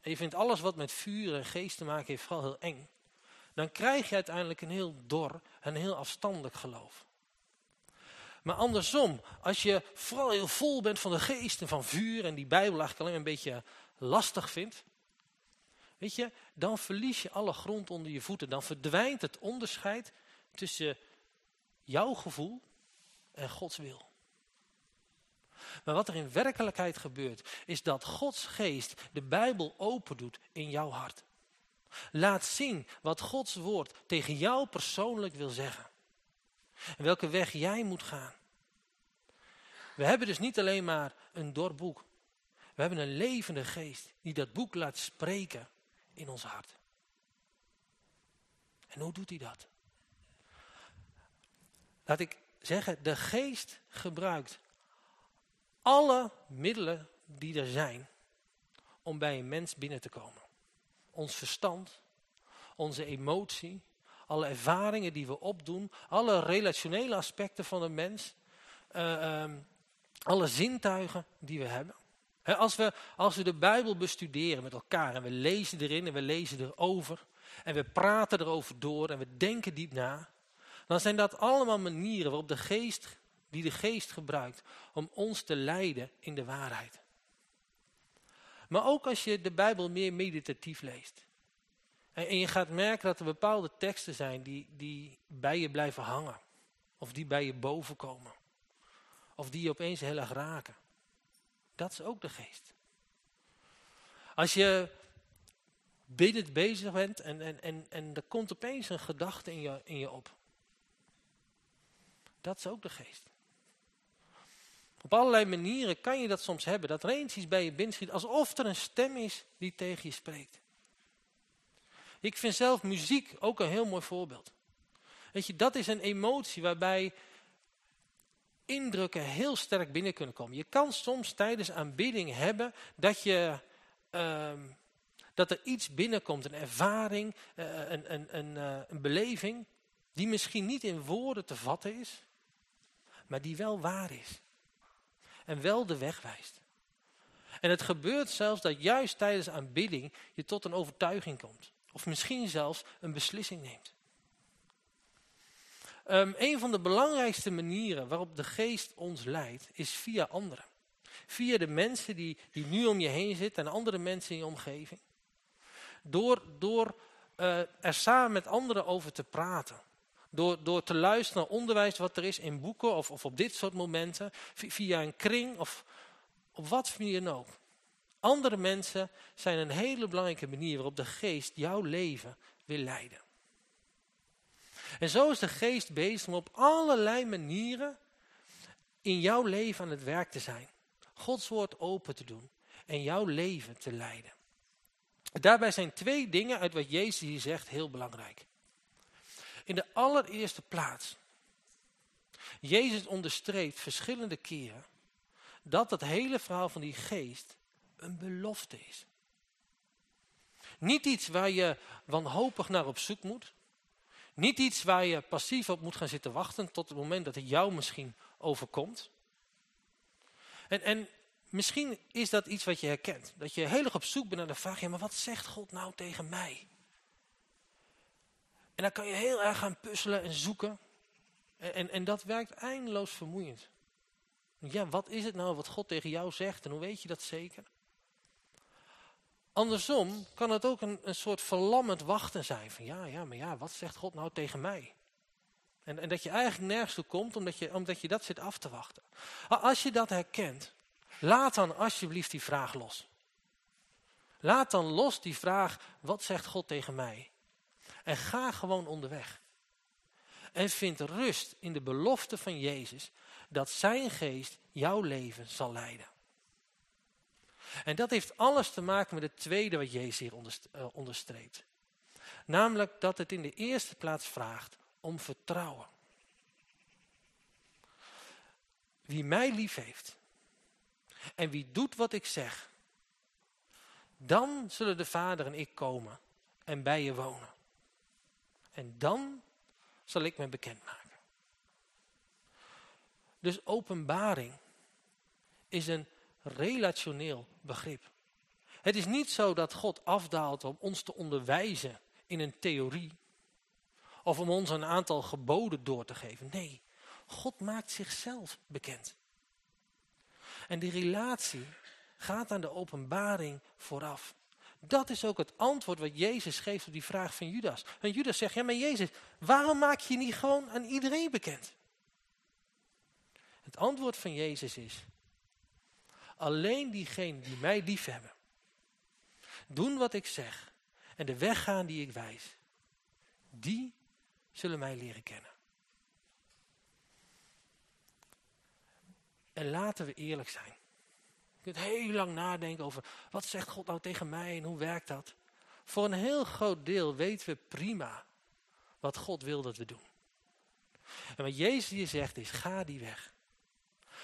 en je vindt alles wat met vuur en geest te maken heeft vooral heel eng, dan krijg je uiteindelijk een heel dor en heel afstandelijk geloof. Maar andersom, als je vooral heel vol bent van de geest en van vuur en die Bijbel eigenlijk alleen een beetje lastig vindt, weet je, dan verlies je alle grond onder je voeten. Dan verdwijnt het onderscheid tussen jouw gevoel en Gods wil. Maar wat er in werkelijkheid gebeurt, is dat Gods geest de Bijbel open doet in jouw hart. Laat zien wat Gods woord tegen jou persoonlijk wil zeggen. En welke weg jij moet gaan. We hebben dus niet alleen maar een dor boek. We hebben een levende geest die dat boek laat spreken in ons hart. En hoe doet hij dat? Laat ik zeggen, de geest gebruikt alle middelen die er zijn om bij een mens binnen te komen. Ons verstand, onze emotie, alle ervaringen die we opdoen, alle relationele aspecten van een mens, uh, um, alle zintuigen die we hebben. als, we, als we de Bijbel bestuderen met elkaar en we lezen erin en we lezen erover en we praten erover door en we denken diep na, dan zijn dat allemaal manieren waarop de geest die de geest gebruikt om ons te leiden in de waarheid. Maar ook als je de Bijbel meer meditatief leest. En, je gaat merken dat er bepaalde teksten zijn die, die bij je blijven hangen. Of die bij je boven komen. Of die je opeens heel erg raken. Dat is ook de geest. Als je binnen bezig bent en, en, en, en er komt opeens een gedachte in je, in je op. Dat is ook de geest. Op allerlei manieren kan je dat soms hebben. Dat er eens iets bij je binnenschiet. Alsof er een stem is die tegen je spreekt. Ik vind zelf muziek ook een heel mooi voorbeeld. Weet je, dat is een emotie waarbij indrukken heel sterk binnen kunnen komen. Je kan soms tijdens aanbidding hebben dat, je, uh, dat er iets binnenkomt, een ervaring, uh, een, een, een, uh, een beleving, die misschien niet in woorden te vatten is, maar die wel waar is. En wel de weg wijst. En het gebeurt zelfs dat juist tijdens aanbidding je tot een overtuiging komt. Of misschien zelfs een beslissing neemt. Um, een van de belangrijkste manieren waarop de geest ons leidt, is via anderen. Via de mensen die, die nu om je heen zitten en andere mensen in je omgeving. Door, door uh, er samen met anderen over te praten. Door, door te luisteren naar onderwijs wat er is in boeken of, of op dit soort momenten. Via een kring of op wat manier dan ook. Andere mensen zijn een hele belangrijke manier waarop de geest jouw leven wil leiden. En zo is de geest bezig om op allerlei manieren in jouw leven aan het werk te zijn. Gods woord open te doen en jouw leven te leiden. Daarbij zijn twee dingen uit wat Jezus hier zegt heel belangrijk. In de allereerste plaats, Jezus onderstreept verschillende keren dat het hele verhaal van die geest een belofte is. Niet iets waar je wanhopig naar op zoek moet. Niet iets waar je passief op moet gaan zitten wachten tot het moment dat het jou misschien overkomt. En, en misschien is dat iets wat je herkent. Dat je heel erg op zoek bent naar de vraag, ja, maar wat zegt God nou tegen mij? En dan kan je heel erg gaan puzzelen en zoeken. En, en, en dat werkt eindeloos vermoeiend. Ja, wat is het nou wat God tegen jou zegt en hoe weet je dat zeker? Andersom kan het ook een, een soort verlammend wachten zijn. Van ja, ja, maar ja, wat zegt God nou tegen mij? En, en dat je eigenlijk nergens toe komt omdat je, omdat je dat zit af te wachten. Als je dat herkent, laat dan alsjeblieft die vraag los. Laat dan los die vraag, wat zegt God tegen mij? En ga gewoon onderweg. En vind rust in de belofte van Jezus dat zijn geest jouw leven zal leiden. En dat heeft alles te maken met het tweede wat Jezus hier eh, onderstreept. Namelijk dat het in de eerste plaats vraagt om vertrouwen. Wie mij lief heeft en wie doet wat ik zeg, dan zullen de vader en ik komen en bij je wonen. En dan zal ik me bekendmaken. Dus openbaring is een relationeel begrip. Het is niet zo dat God afdaalt om ons te onderwijzen in een theorie. Of om ons een aantal geboden door te geven. Nee, God maakt zichzelf bekend. En die relatie gaat aan de openbaring vooraf. Dat is ook het antwoord wat Jezus geeft op die vraag van Judas. En Judas zegt, ja maar Jezus, waarom maak je niet gewoon aan iedereen bekend? Het antwoord van Jezus is, alleen diegenen die mij lief hebben, doen wat ik zeg en de weg gaan die ik wijs, die zullen mij leren kennen. En laten we eerlijk zijn. Je kunt heel lang nadenken over, wat zegt God nou tegen mij en hoe werkt dat? Voor een heel groot deel weten we prima wat God wil dat we doen. En wat Jezus hier zegt is, ga die weg.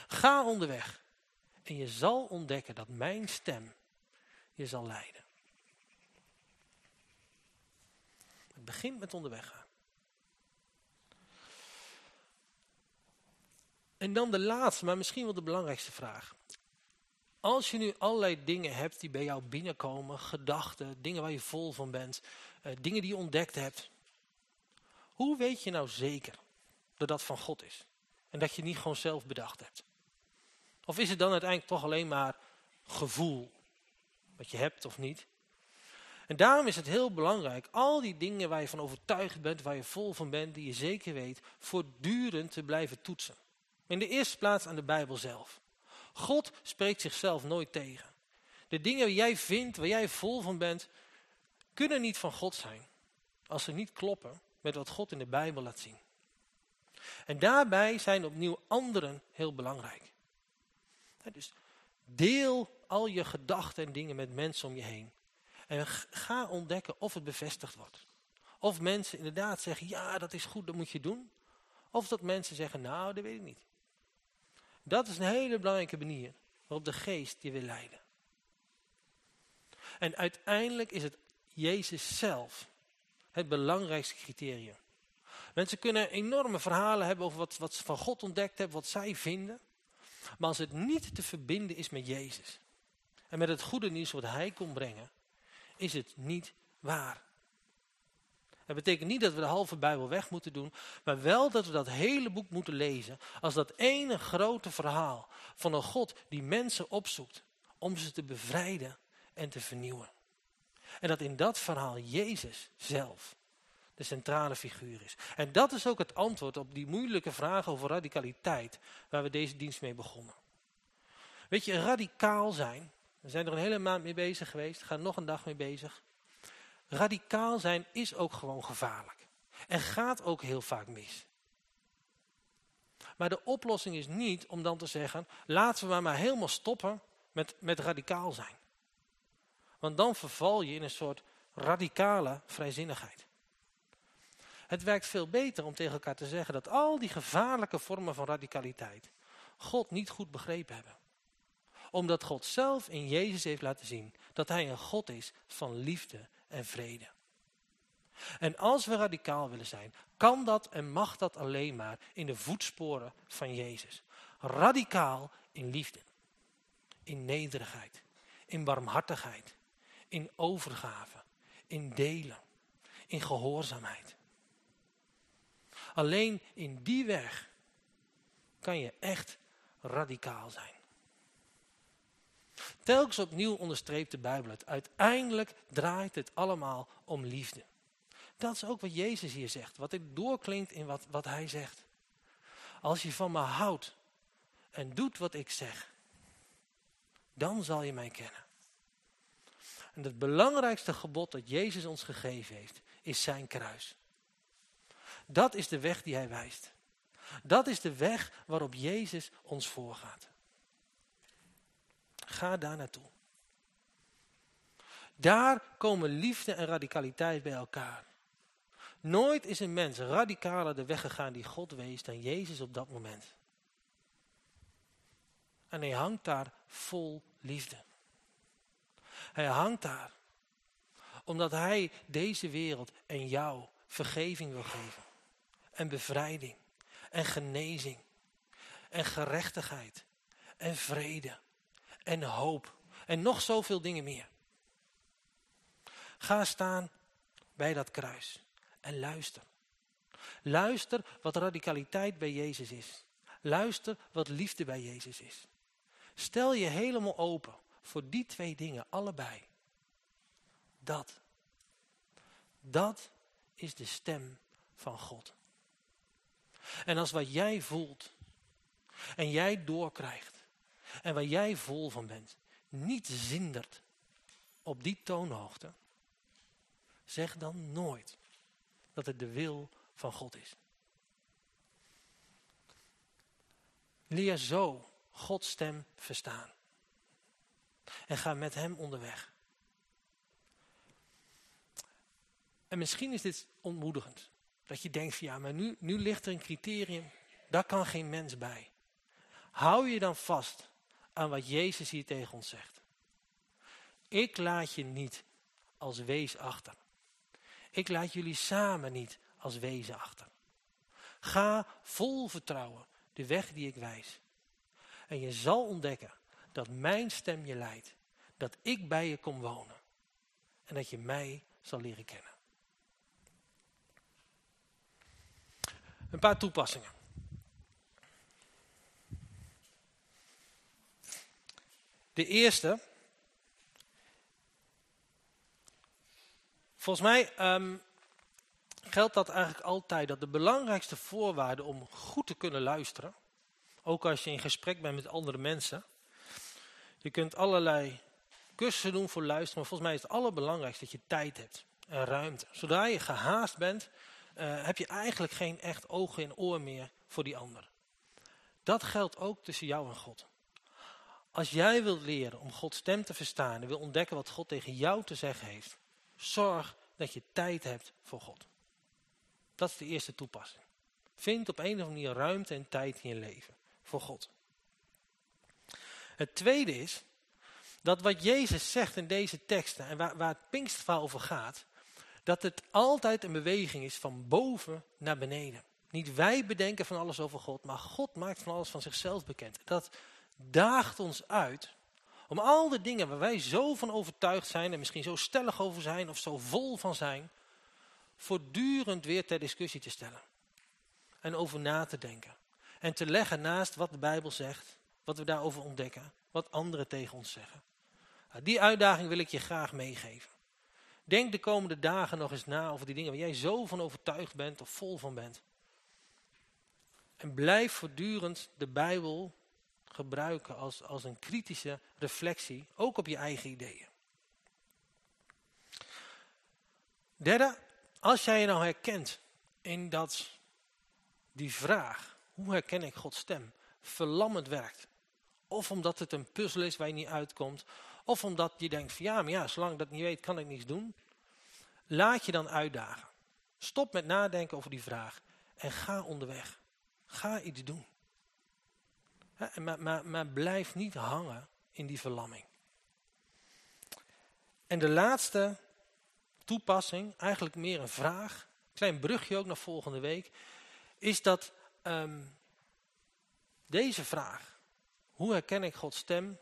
Ga onderweg. En je zal ontdekken dat mijn stem je zal leiden. Het begint met onderweg gaan. En dan de laatste, maar misschien wel de belangrijkste vraag. Als je nu allerlei dingen hebt die bij jou binnenkomen, gedachten, dingen waar je vol van bent, uh, dingen die je ontdekt hebt. Hoe weet je nou zeker dat dat van God is? En dat je niet gewoon zelf bedacht hebt? Of is het dan uiteindelijk toch alleen maar gevoel, wat je hebt of niet? En daarom is het heel belangrijk, al die dingen waar je van overtuigd bent, waar je vol van bent, die je zeker weet, voortdurend te blijven toetsen. In de eerste plaats aan de Bijbel zelf. God spreekt zichzelf nooit tegen. De dingen die jij vindt, waar jij vol van bent, kunnen niet van God zijn. Als ze niet kloppen met wat God in de Bijbel laat zien. En daarbij zijn opnieuw anderen heel belangrijk. Dus deel al je gedachten en dingen met mensen om je heen. En ga ontdekken of het bevestigd wordt. Of mensen inderdaad zeggen, ja dat is goed, dat moet je doen. Of dat mensen zeggen, nou dat weet ik niet. Dat is een hele belangrijke manier waarop de geest je wil leiden. En uiteindelijk is het Jezus zelf het belangrijkste criterium. Mensen kunnen enorme verhalen hebben over wat, wat ze van God ontdekt hebben, wat zij vinden. Maar als het niet te verbinden is met Jezus. En met het goede nieuws wat hij kon brengen. Is het niet waar. Dat betekent niet dat we de halve Bijbel weg moeten doen. Maar wel dat we dat hele boek moeten lezen. Als dat ene grote verhaal van een God die mensen opzoekt. Om ze te bevrijden en te vernieuwen. En dat in dat verhaal Jezus zelf de centrale figuur is. En dat is ook het antwoord op die moeilijke vraag over radicaliteit, waar we deze dienst mee begonnen. Weet je, radicaal zijn, we zijn er een hele maand mee bezig geweest, gaan nog een dag mee bezig. Radicaal zijn is ook gewoon gevaarlijk. En gaat ook heel vaak mis. Maar de oplossing is niet om dan te zeggen, laten we maar, maar helemaal stoppen met, met radicaal zijn. Want dan verval je in een soort radicale vrijzinnigheid. Het werkt veel beter om tegen elkaar te zeggen dat al die gevaarlijke vormen van radicaliteit God niet goed begrepen hebben. Omdat God zelf in Jezus heeft laten zien dat hij een God is van liefde en vrede. En als we radicaal willen zijn, kan dat en mag dat alleen maar in de voetsporen van Jezus. Radicaal in liefde, in nederigheid, in barmhartigheid, in overgave, in delen, in gehoorzaamheid. Alleen in die weg kan je echt radicaal zijn. Telkens opnieuw onderstreept de Bijbel het. Uiteindelijk draait het allemaal om liefde. Dat is ook wat Jezus hier zegt. Wat ik doorklinkt in wat, wat hij zegt. Als je van me houdt en doet wat ik zeg. Dan zal je mij kennen. En het belangrijkste gebod dat Jezus ons gegeven heeft. Is zijn kruis. Dat is de weg die hij wijst. Dat is de weg waarop Jezus ons voorgaat. Ga daar naartoe. Daar komen liefde en radicaliteit bij elkaar. Nooit is een mens radicaler de weg gegaan die God wees dan Jezus op dat moment. En hij hangt daar vol liefde. Hij hangt daar omdat hij deze wereld en jou vergeving wil geven en bevrijding en genezing en gerechtigheid en vrede en hoop en nog zoveel dingen meer. Ga staan bij dat kruis en luister. Luister wat radicaliteit bij Jezus is. Luister wat liefde bij Jezus is. Stel je helemaal open voor die twee dingen, allebei. Dat. Dat is de stem van God. En als wat jij voelt en jij doorkrijgt en waar jij vol van bent, niet zindert op die toonhoogte, zeg dan nooit dat het de wil van God is. Leer zo Gods stem verstaan. En ga met hem onderweg. En misschien is dit ontmoedigend. Dat je denkt van ja, maar nu, nu ligt er een criterium, daar kan geen mens bij. Hou je dan vast aan wat Jezus hier tegen ons zegt. Ik laat je niet als wees achter. Ik laat jullie samen niet als wezen achter. Ga vol vertrouwen de weg die ik wijs. En je zal ontdekken dat mijn stem je leidt. Dat ik bij je kom wonen. En dat je mij zal leren kennen. Een paar toepassingen. De eerste Volgens mij ehm, geldt dat eigenlijk altijd, dat de belangrijkste voorwaarde om goed te kunnen luisteren, ook als je in gesprek bent met andere mensen, je kunt allerlei cursussen doen voor luisteren, maar volgens mij is het allerbelangrijkste dat je tijd hebt en ruimte. Zodra je gehaast bent, eh, heb je eigenlijk geen echt ogen en oor meer voor die ander. Dat geldt ook tussen jou en God. Als jij wilt leren om Gods stem te verstaan en wil ontdekken wat God tegen jou te zeggen heeft, zorg dat je tijd hebt voor God. Dat is de eerste toepassing. Vind op een of andere manier ruimte en tijd in je leven voor God. Het tweede is dat wat Jezus zegt in deze teksten en waar, waar het Pinksterverhaal over gaat, dat het altijd een beweging is van boven naar beneden. Niet wij bedenken van alles over God, maar God maakt van alles van zichzelf bekend. Dat daagt ons uit om al de dingen waar wij zo van overtuigd zijn en misschien zo stellig over zijn of zo vol van zijn, voortdurend weer ter discussie te stellen. En over na te denken. En te leggen naast wat de Bijbel zegt, wat we daarover ontdekken, wat anderen tegen ons zeggen. Nou, die uitdaging wil ik je graag meegeven. Denk de komende dagen nog eens na over die dingen waar jij zo van overtuigd bent of vol van bent. En blijf voortdurend de Bijbel gebruiken als, als een kritische reflectie, ook op je eigen ideeën. Derde, als jij je nou herkent in dat, die vraag, hoe herken ik Gods stem, verlammend werkt. Of omdat het een puzzel is waar je niet uitkomt, of omdat je denkt van ja, maar ja, zolang ik dat niet weet kan ik niets doen. Laat je dan uitdagen. Stop met nadenken over die vraag en ga onderweg. Ga iets doen. Maar, maar, maar blijf niet hangen in die verlamming. En de laatste toepassing, eigenlijk meer een vraag, klein brugje ook naar volgende week, is dat ehm, deze vraag, hoe herken ik Gods stem,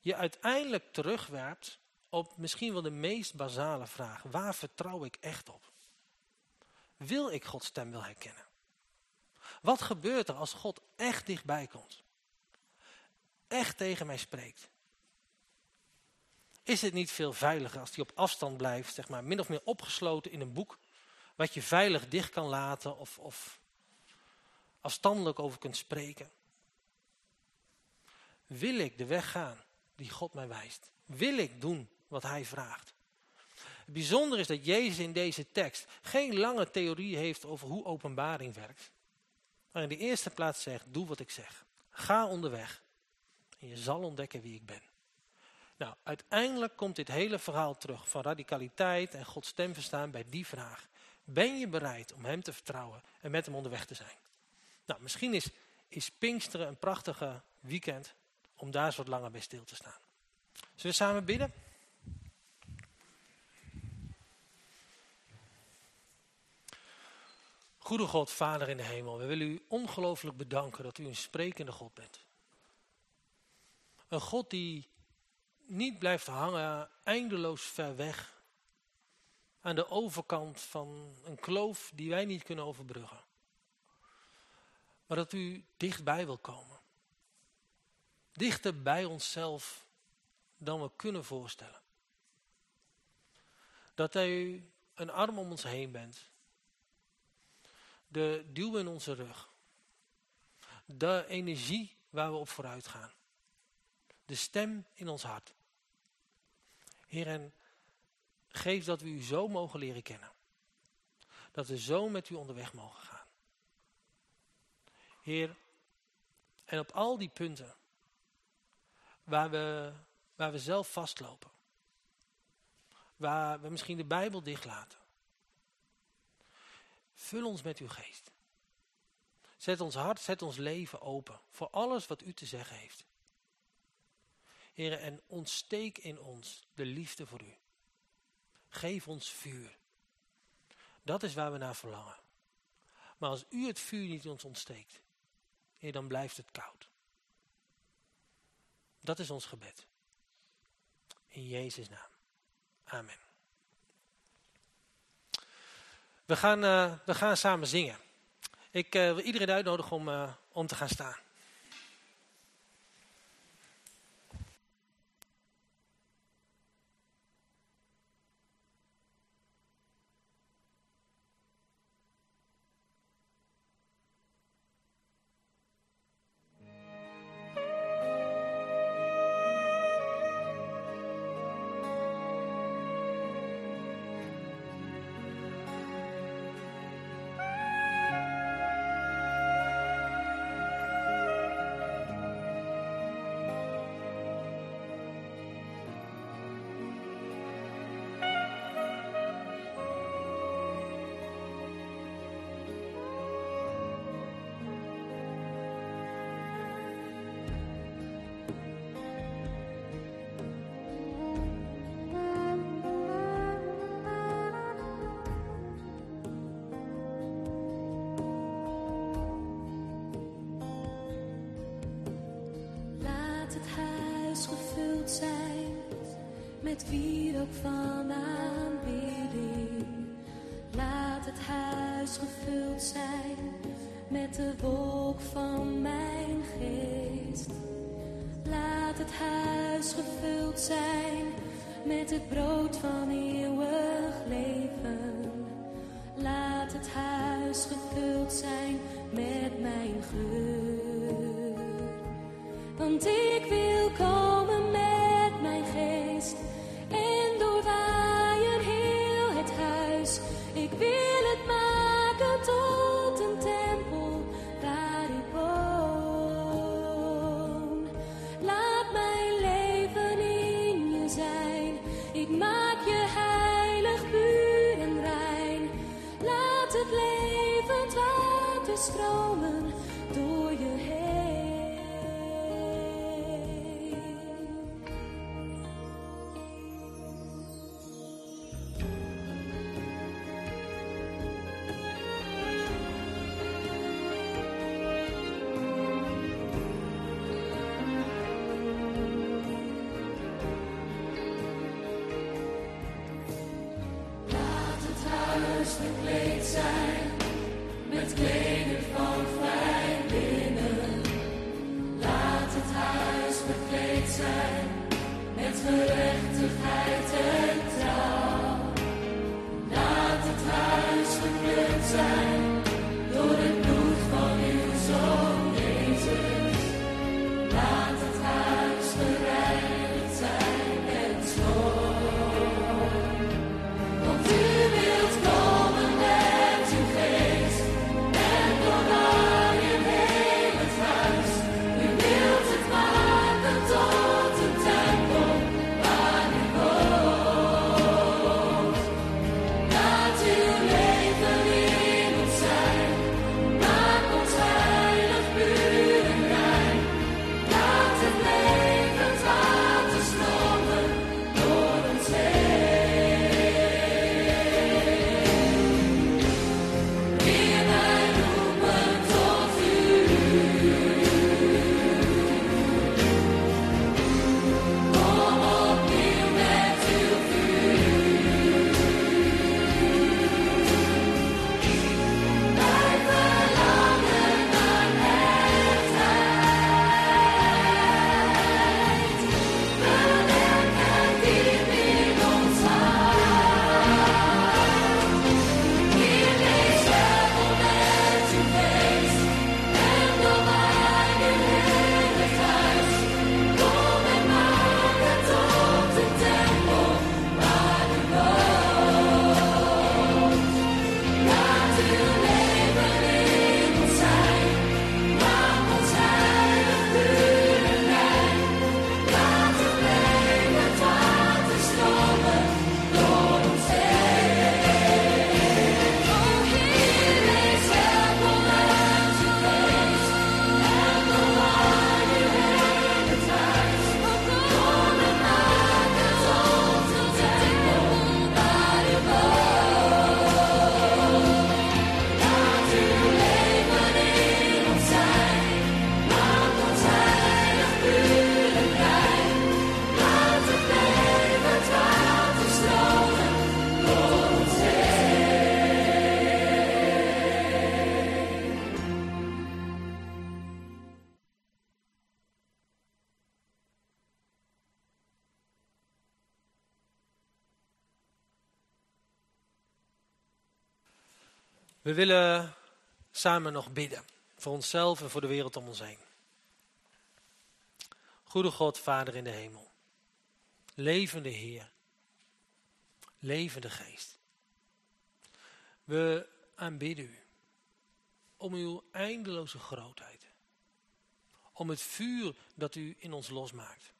je uiteindelijk terugwerpt op misschien wel de meest basale vraag. Waar vertrouw ik echt op? Wil ik Gods stem wel herkennen? Wat gebeurt er als God echt dichtbij komt? Echt tegen mij spreekt? Is het niet veel veiliger als hij op afstand blijft, zeg maar, min of meer opgesloten in een boek, wat je veilig dicht kan laten of, of afstandelijk over kunt spreken? Wil ik de weg gaan die God mij wijst? Wil ik doen wat hij vraagt? Het bijzondere is dat Jezus in deze tekst geen lange theorie heeft over hoe openbaring werkt. Maar in de eerste plaats zegt, doe wat ik zeg. Ga onderweg en je zal ontdekken wie ik ben. Nou, uiteindelijk komt dit hele verhaal terug van radicaliteit en Gods stem verstaan bij die vraag. Ben je bereid om hem te vertrouwen en met hem onderweg te zijn? Nou, misschien is, is Pinksteren een prachtige weekend om daar eens wat langer bij stil te staan. Zullen we samen bidden? Goede God, Vader in de hemel, we willen u ongelooflijk bedanken dat u een sprekende God bent. Een God die niet blijft hangen eindeloos ver weg aan de overkant van een kloof die wij niet kunnen overbruggen. Maar dat u dichtbij wil komen. Dichter bij onszelf dan we kunnen voorstellen. Dat u een arm om ons heen bent. De duw in onze rug. De energie waar we op vooruit gaan. De stem in ons hart. Heer, en geef dat we u zo mogen leren kennen. Dat we zo met u onderweg mogen gaan. Heer, en op al die punten waar we, waar we zelf vastlopen. Waar we misschien de Bijbel dichtlaten. Vul ons met uw geest. Zet ons hart, zet ons leven open voor alles wat u te zeggen heeft. Heer, en ontsteek in ons de liefde voor u. Geef ons vuur. Dat is waar we naar verlangen. Maar als u het vuur niet in ons ontsteekt, Heer, dan blijft het koud. Dat is ons gebed. In Jezus' naam. Amen. We gaan, uh, we gaan samen zingen. Ik uh, wil iedereen uitnodigen om, uh, om te gaan staan. We willen samen nog bidden. Voor onszelf en voor de wereld om ons heen. Goede God, Vader in de hemel. Levende Heer. Levende Geest. We aanbidden u. Om uw eindeloze grootheid. Om het vuur dat u in ons losmaakt.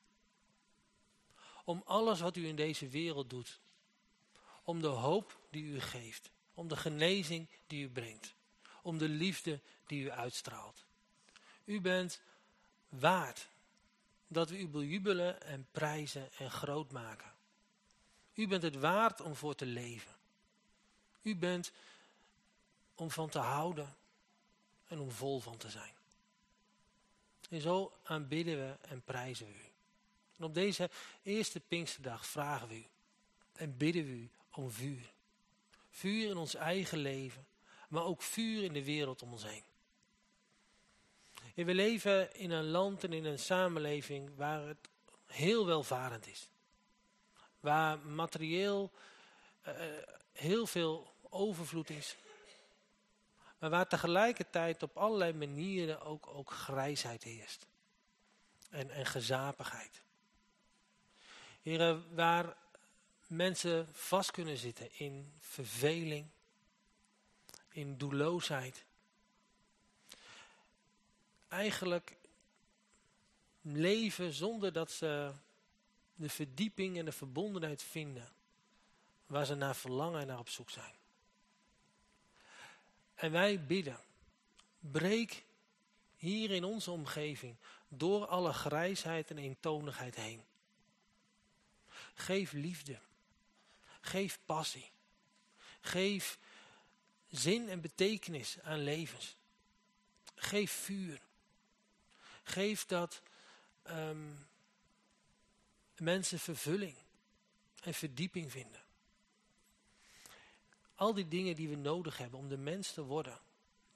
Om alles wat u in deze wereld doet. Om de hoop die u geeft om de genezing die u brengt. Om de liefde die u uitstraalt. U bent waard dat we u bejubelen en prijzen en groot maken. U bent het waard om voor te leven. U bent om van te houden en om vol van te zijn. En zo aanbidden we en prijzen we u. En op deze eerste Pinksterdag vragen we u en bidden we u om vuur. Vuur in ons eigen leven, maar ook vuur in de wereld om ons heen. En we leven in een land en in een samenleving waar het heel welvarend is. Waar materieel uh, heel veel overvloed is. Maar waar tegelijkertijd op allerlei manieren ook, ook grijsheid heerst. En, en gezapigheid. Heren, waar mensen vast kunnen zitten in verveling, in doelloosheid. Eigenlijk leven zonder dat ze de verdieping en de verbondenheid vinden waar ze naar verlangen en naar op zoek zijn. En wij bidden, breek hier in onze omgeving door alle grijsheid en eentonigheid heen. Geef liefde. Geef passie. Geef zin en betekenis aan levens. Geef vuur. Geef dat um, mensen vervulling en verdieping vinden. Al die dingen die we nodig hebben om de mens te worden,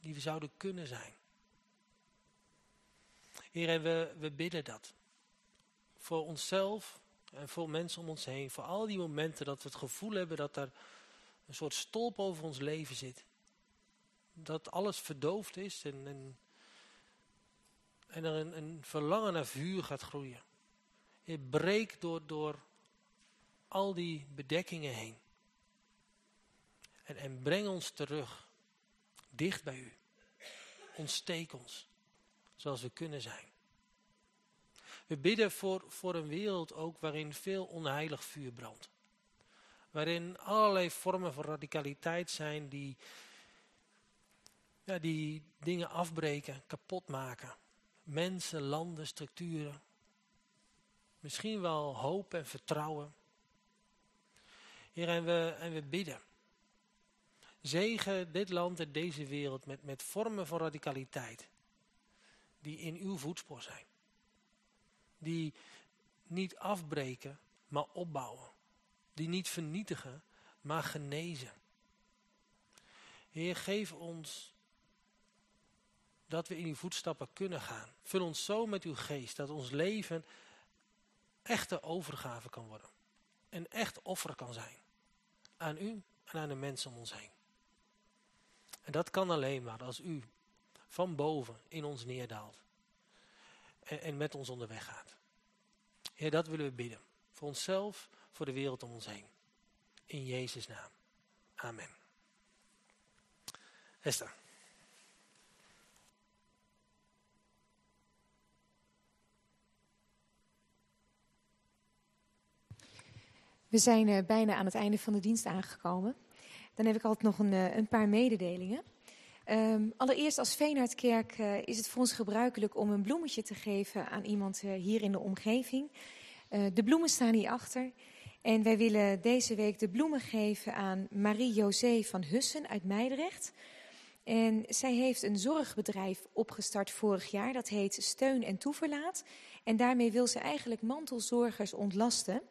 die we zouden kunnen zijn. Heer, en we, we bidden dat. Voor onszelf en voor mensen om ons heen. Voor al die momenten dat we het gevoel hebben dat er een soort stolp over ons leven zit. Dat alles verdoofd is en, en, en er een, verlangen naar vuur gaat groeien. Breekt door, door al die bedekkingen heen. En, en breng ons terug, dicht bij u. Ontsteek ons, zoals we kunnen zijn. We bidden voor, voor een wereld ook waarin veel onheilig vuur brandt. Waarin allerlei vormen van radicaliteit zijn die, ja, die dingen afbreken, kapot maken. Mensen, landen, structuren. Misschien wel hoop en vertrouwen. Heer, en we, en we bidden. Zegen dit land en deze wereld met, met vormen van radicaliteit. Die in uw voetspoor zijn die niet afbreken, maar opbouwen. Die niet vernietigen, maar genezen. Heer, geef ons dat we in uw voetstappen kunnen gaan. Vul ons zo met uw geest dat ons leven echte overgave kan worden. Een echt offer kan zijn. Aan u en aan de mensen om ons heen. En dat kan alleen maar als u van boven in ons neerdaalt. En, met ons onderweg gaat. Dat willen we bidden. Voor onszelf, voor de wereld om ons heen. In Jezus' naam. Amen. Esther. We zijn uh, bijna aan het einde van de dienst aangekomen. Dan heb ik altijd nog een, uh, een paar mededelingen. Um, allereerst als Veenhardkerk uh, is het voor ons gebruikelijk om een bloemetje te geven aan iemand uh, hier in de omgeving. Uh, de bloemen staan hierachter. En wij willen deze week de bloemen geven aan Marie-José van Hussen uit Meidrecht. En zij heeft een zorgbedrijf opgestart vorig jaar. Dat heet Steun en Toeverlaat. En daarmee wil ze eigenlijk mantelzorgers ontlasten.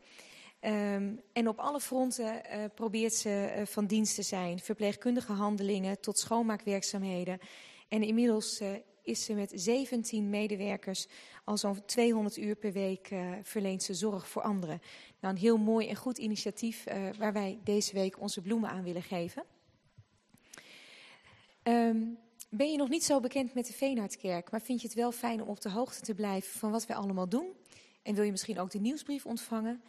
Um, en op alle fronten uh, probeert ze uh, van dienst te zijn. Verpleegkundige handelingen tot schoonmaakwerkzaamheden. En inmiddels uh, is ze met 17 medewerkers al zo'n 200 uur per week verleent ze zorg voor anderen. Nou, een heel mooi en goed initiatief waar wij deze week onze bloemen aan willen geven. Um, ben je nog niet zo bekend met de Veenhardkerk, maar vind je het wel fijn om op de hoogte te blijven van wat wij allemaal doen? En wil je misschien ook de nieuwsbrief ontvangen?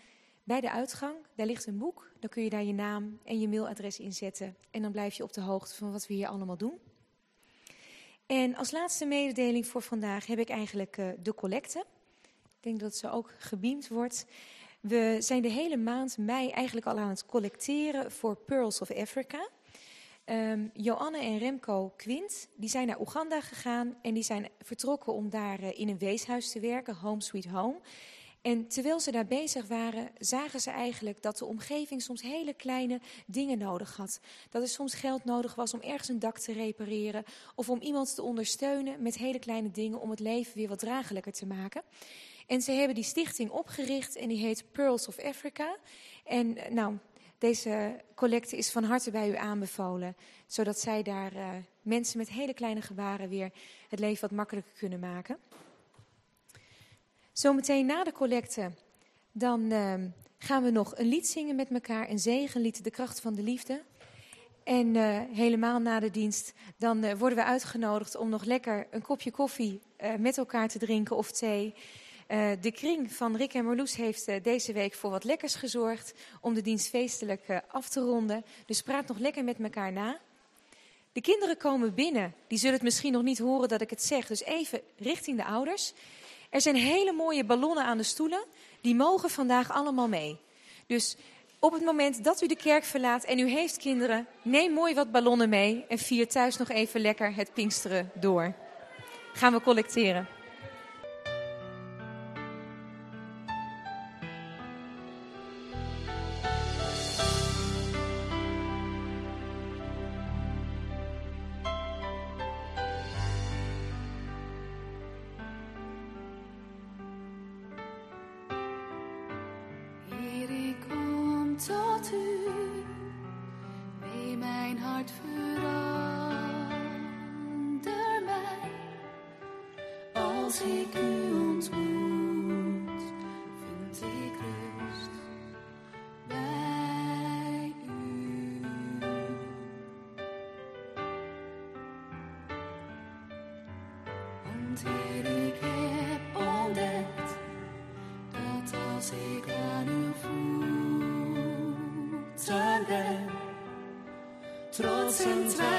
Bij de uitgang, daar ligt een boek. Dan kun je daar je naam en je mailadres inzetten. En dan blijf je op de hoogte van wat we hier allemaal doen. En als laatste mededeling voor vandaag heb ik eigenlijk uh, de collecte. Ik denk dat ze ook gebeamd wordt. We zijn de hele maand mei eigenlijk al aan het collecteren voor Pearls of Africa. Um, Joanne en Remco Quint, die zijn naar Oeganda gegaan en die zijn vertrokken om daar uh, in een weeshuis te werken, Home Sweet Home. En terwijl ze daar bezig waren, zagen ze eigenlijk dat de omgeving soms hele kleine dingen nodig had. Dat er soms geld nodig was om ergens een dak te repareren of om iemand te ondersteunen met hele kleine dingen om het leven weer wat draaglijker te maken. En ze hebben die stichting opgericht en die heet Pearls of Africa. En eh, nou, deze collecte is van harte bij u aanbevolen, zodat zij daar uh, mensen met hele kleine gebaren weer het leven wat makkelijker kunnen maken. Zometeen na de collecte, dan uh, gaan we nog een lied zingen met elkaar, een zegenlied, de kracht van de liefde. En uh, helemaal na de dienst, dan uh, worden we uitgenodigd om nog lekker een kopje koffie uh, met elkaar te drinken of thee. de kring van Rick en Marloes heeft deze week voor wat lekkers gezorgd om de dienst feestelijk af te ronden. Dus praat nog lekker met elkaar na. De kinderen komen binnen. Die zullen het misschien nog niet horen dat ik het zeg. Dus even richting de ouders. Er zijn hele mooie ballonnen aan de stoelen. Die mogen vandaag allemaal mee. Dus op het moment dat u de kerk verlaat en u heeft kinderen, neem mooi wat ballonnen mee en vier thuis nog even lekker het Pinksteren door. Gaan we collecteren. Mijn hart verander mij. Als ik u ontmoet, trots en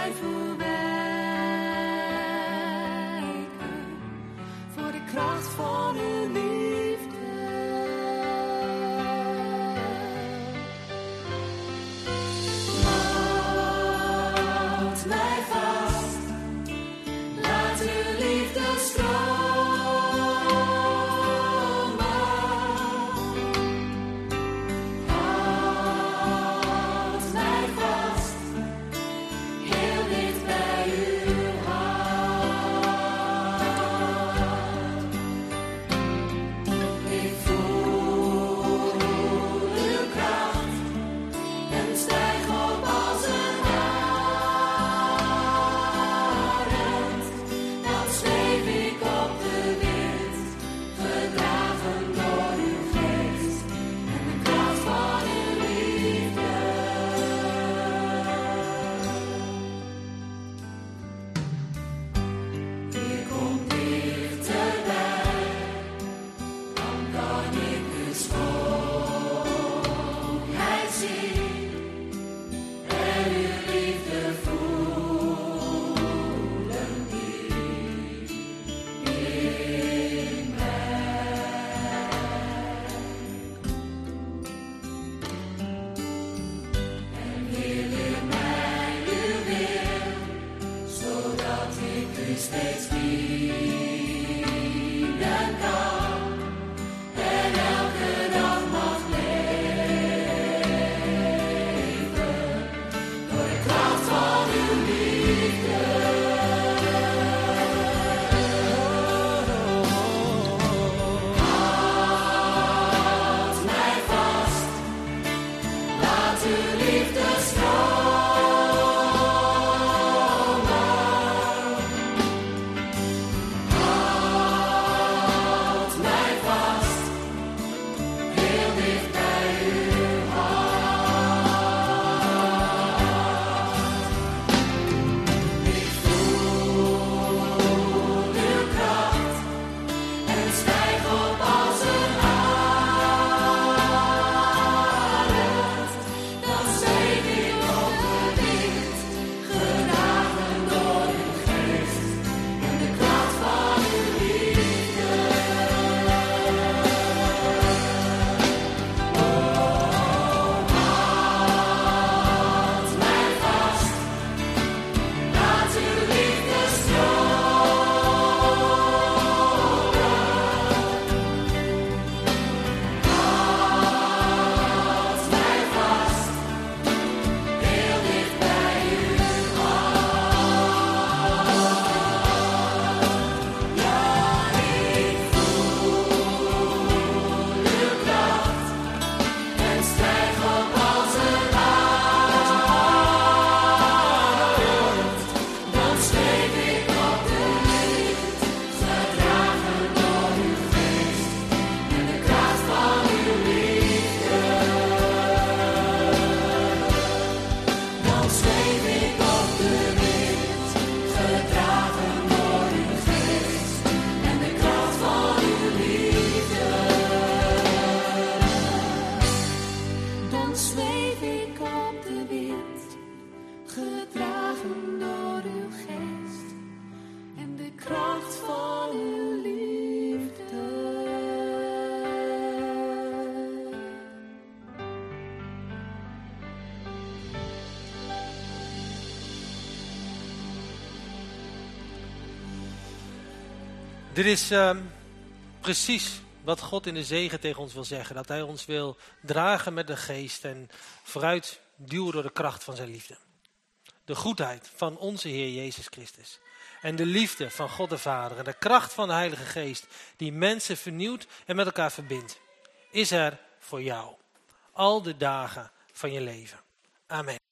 Dit is ehm, precies wat God in de zegen tegen ons wil zeggen. Dat hij ons wil dragen met de geest en vooruit duwen door de kracht van zijn liefde. De goedheid van onze Heer Jezus Christus. En de liefde van God de Vader en de kracht van de Heilige Geest die mensen vernieuwt en met elkaar verbindt, is er voor jou. Al de dagen van je leven. Amen.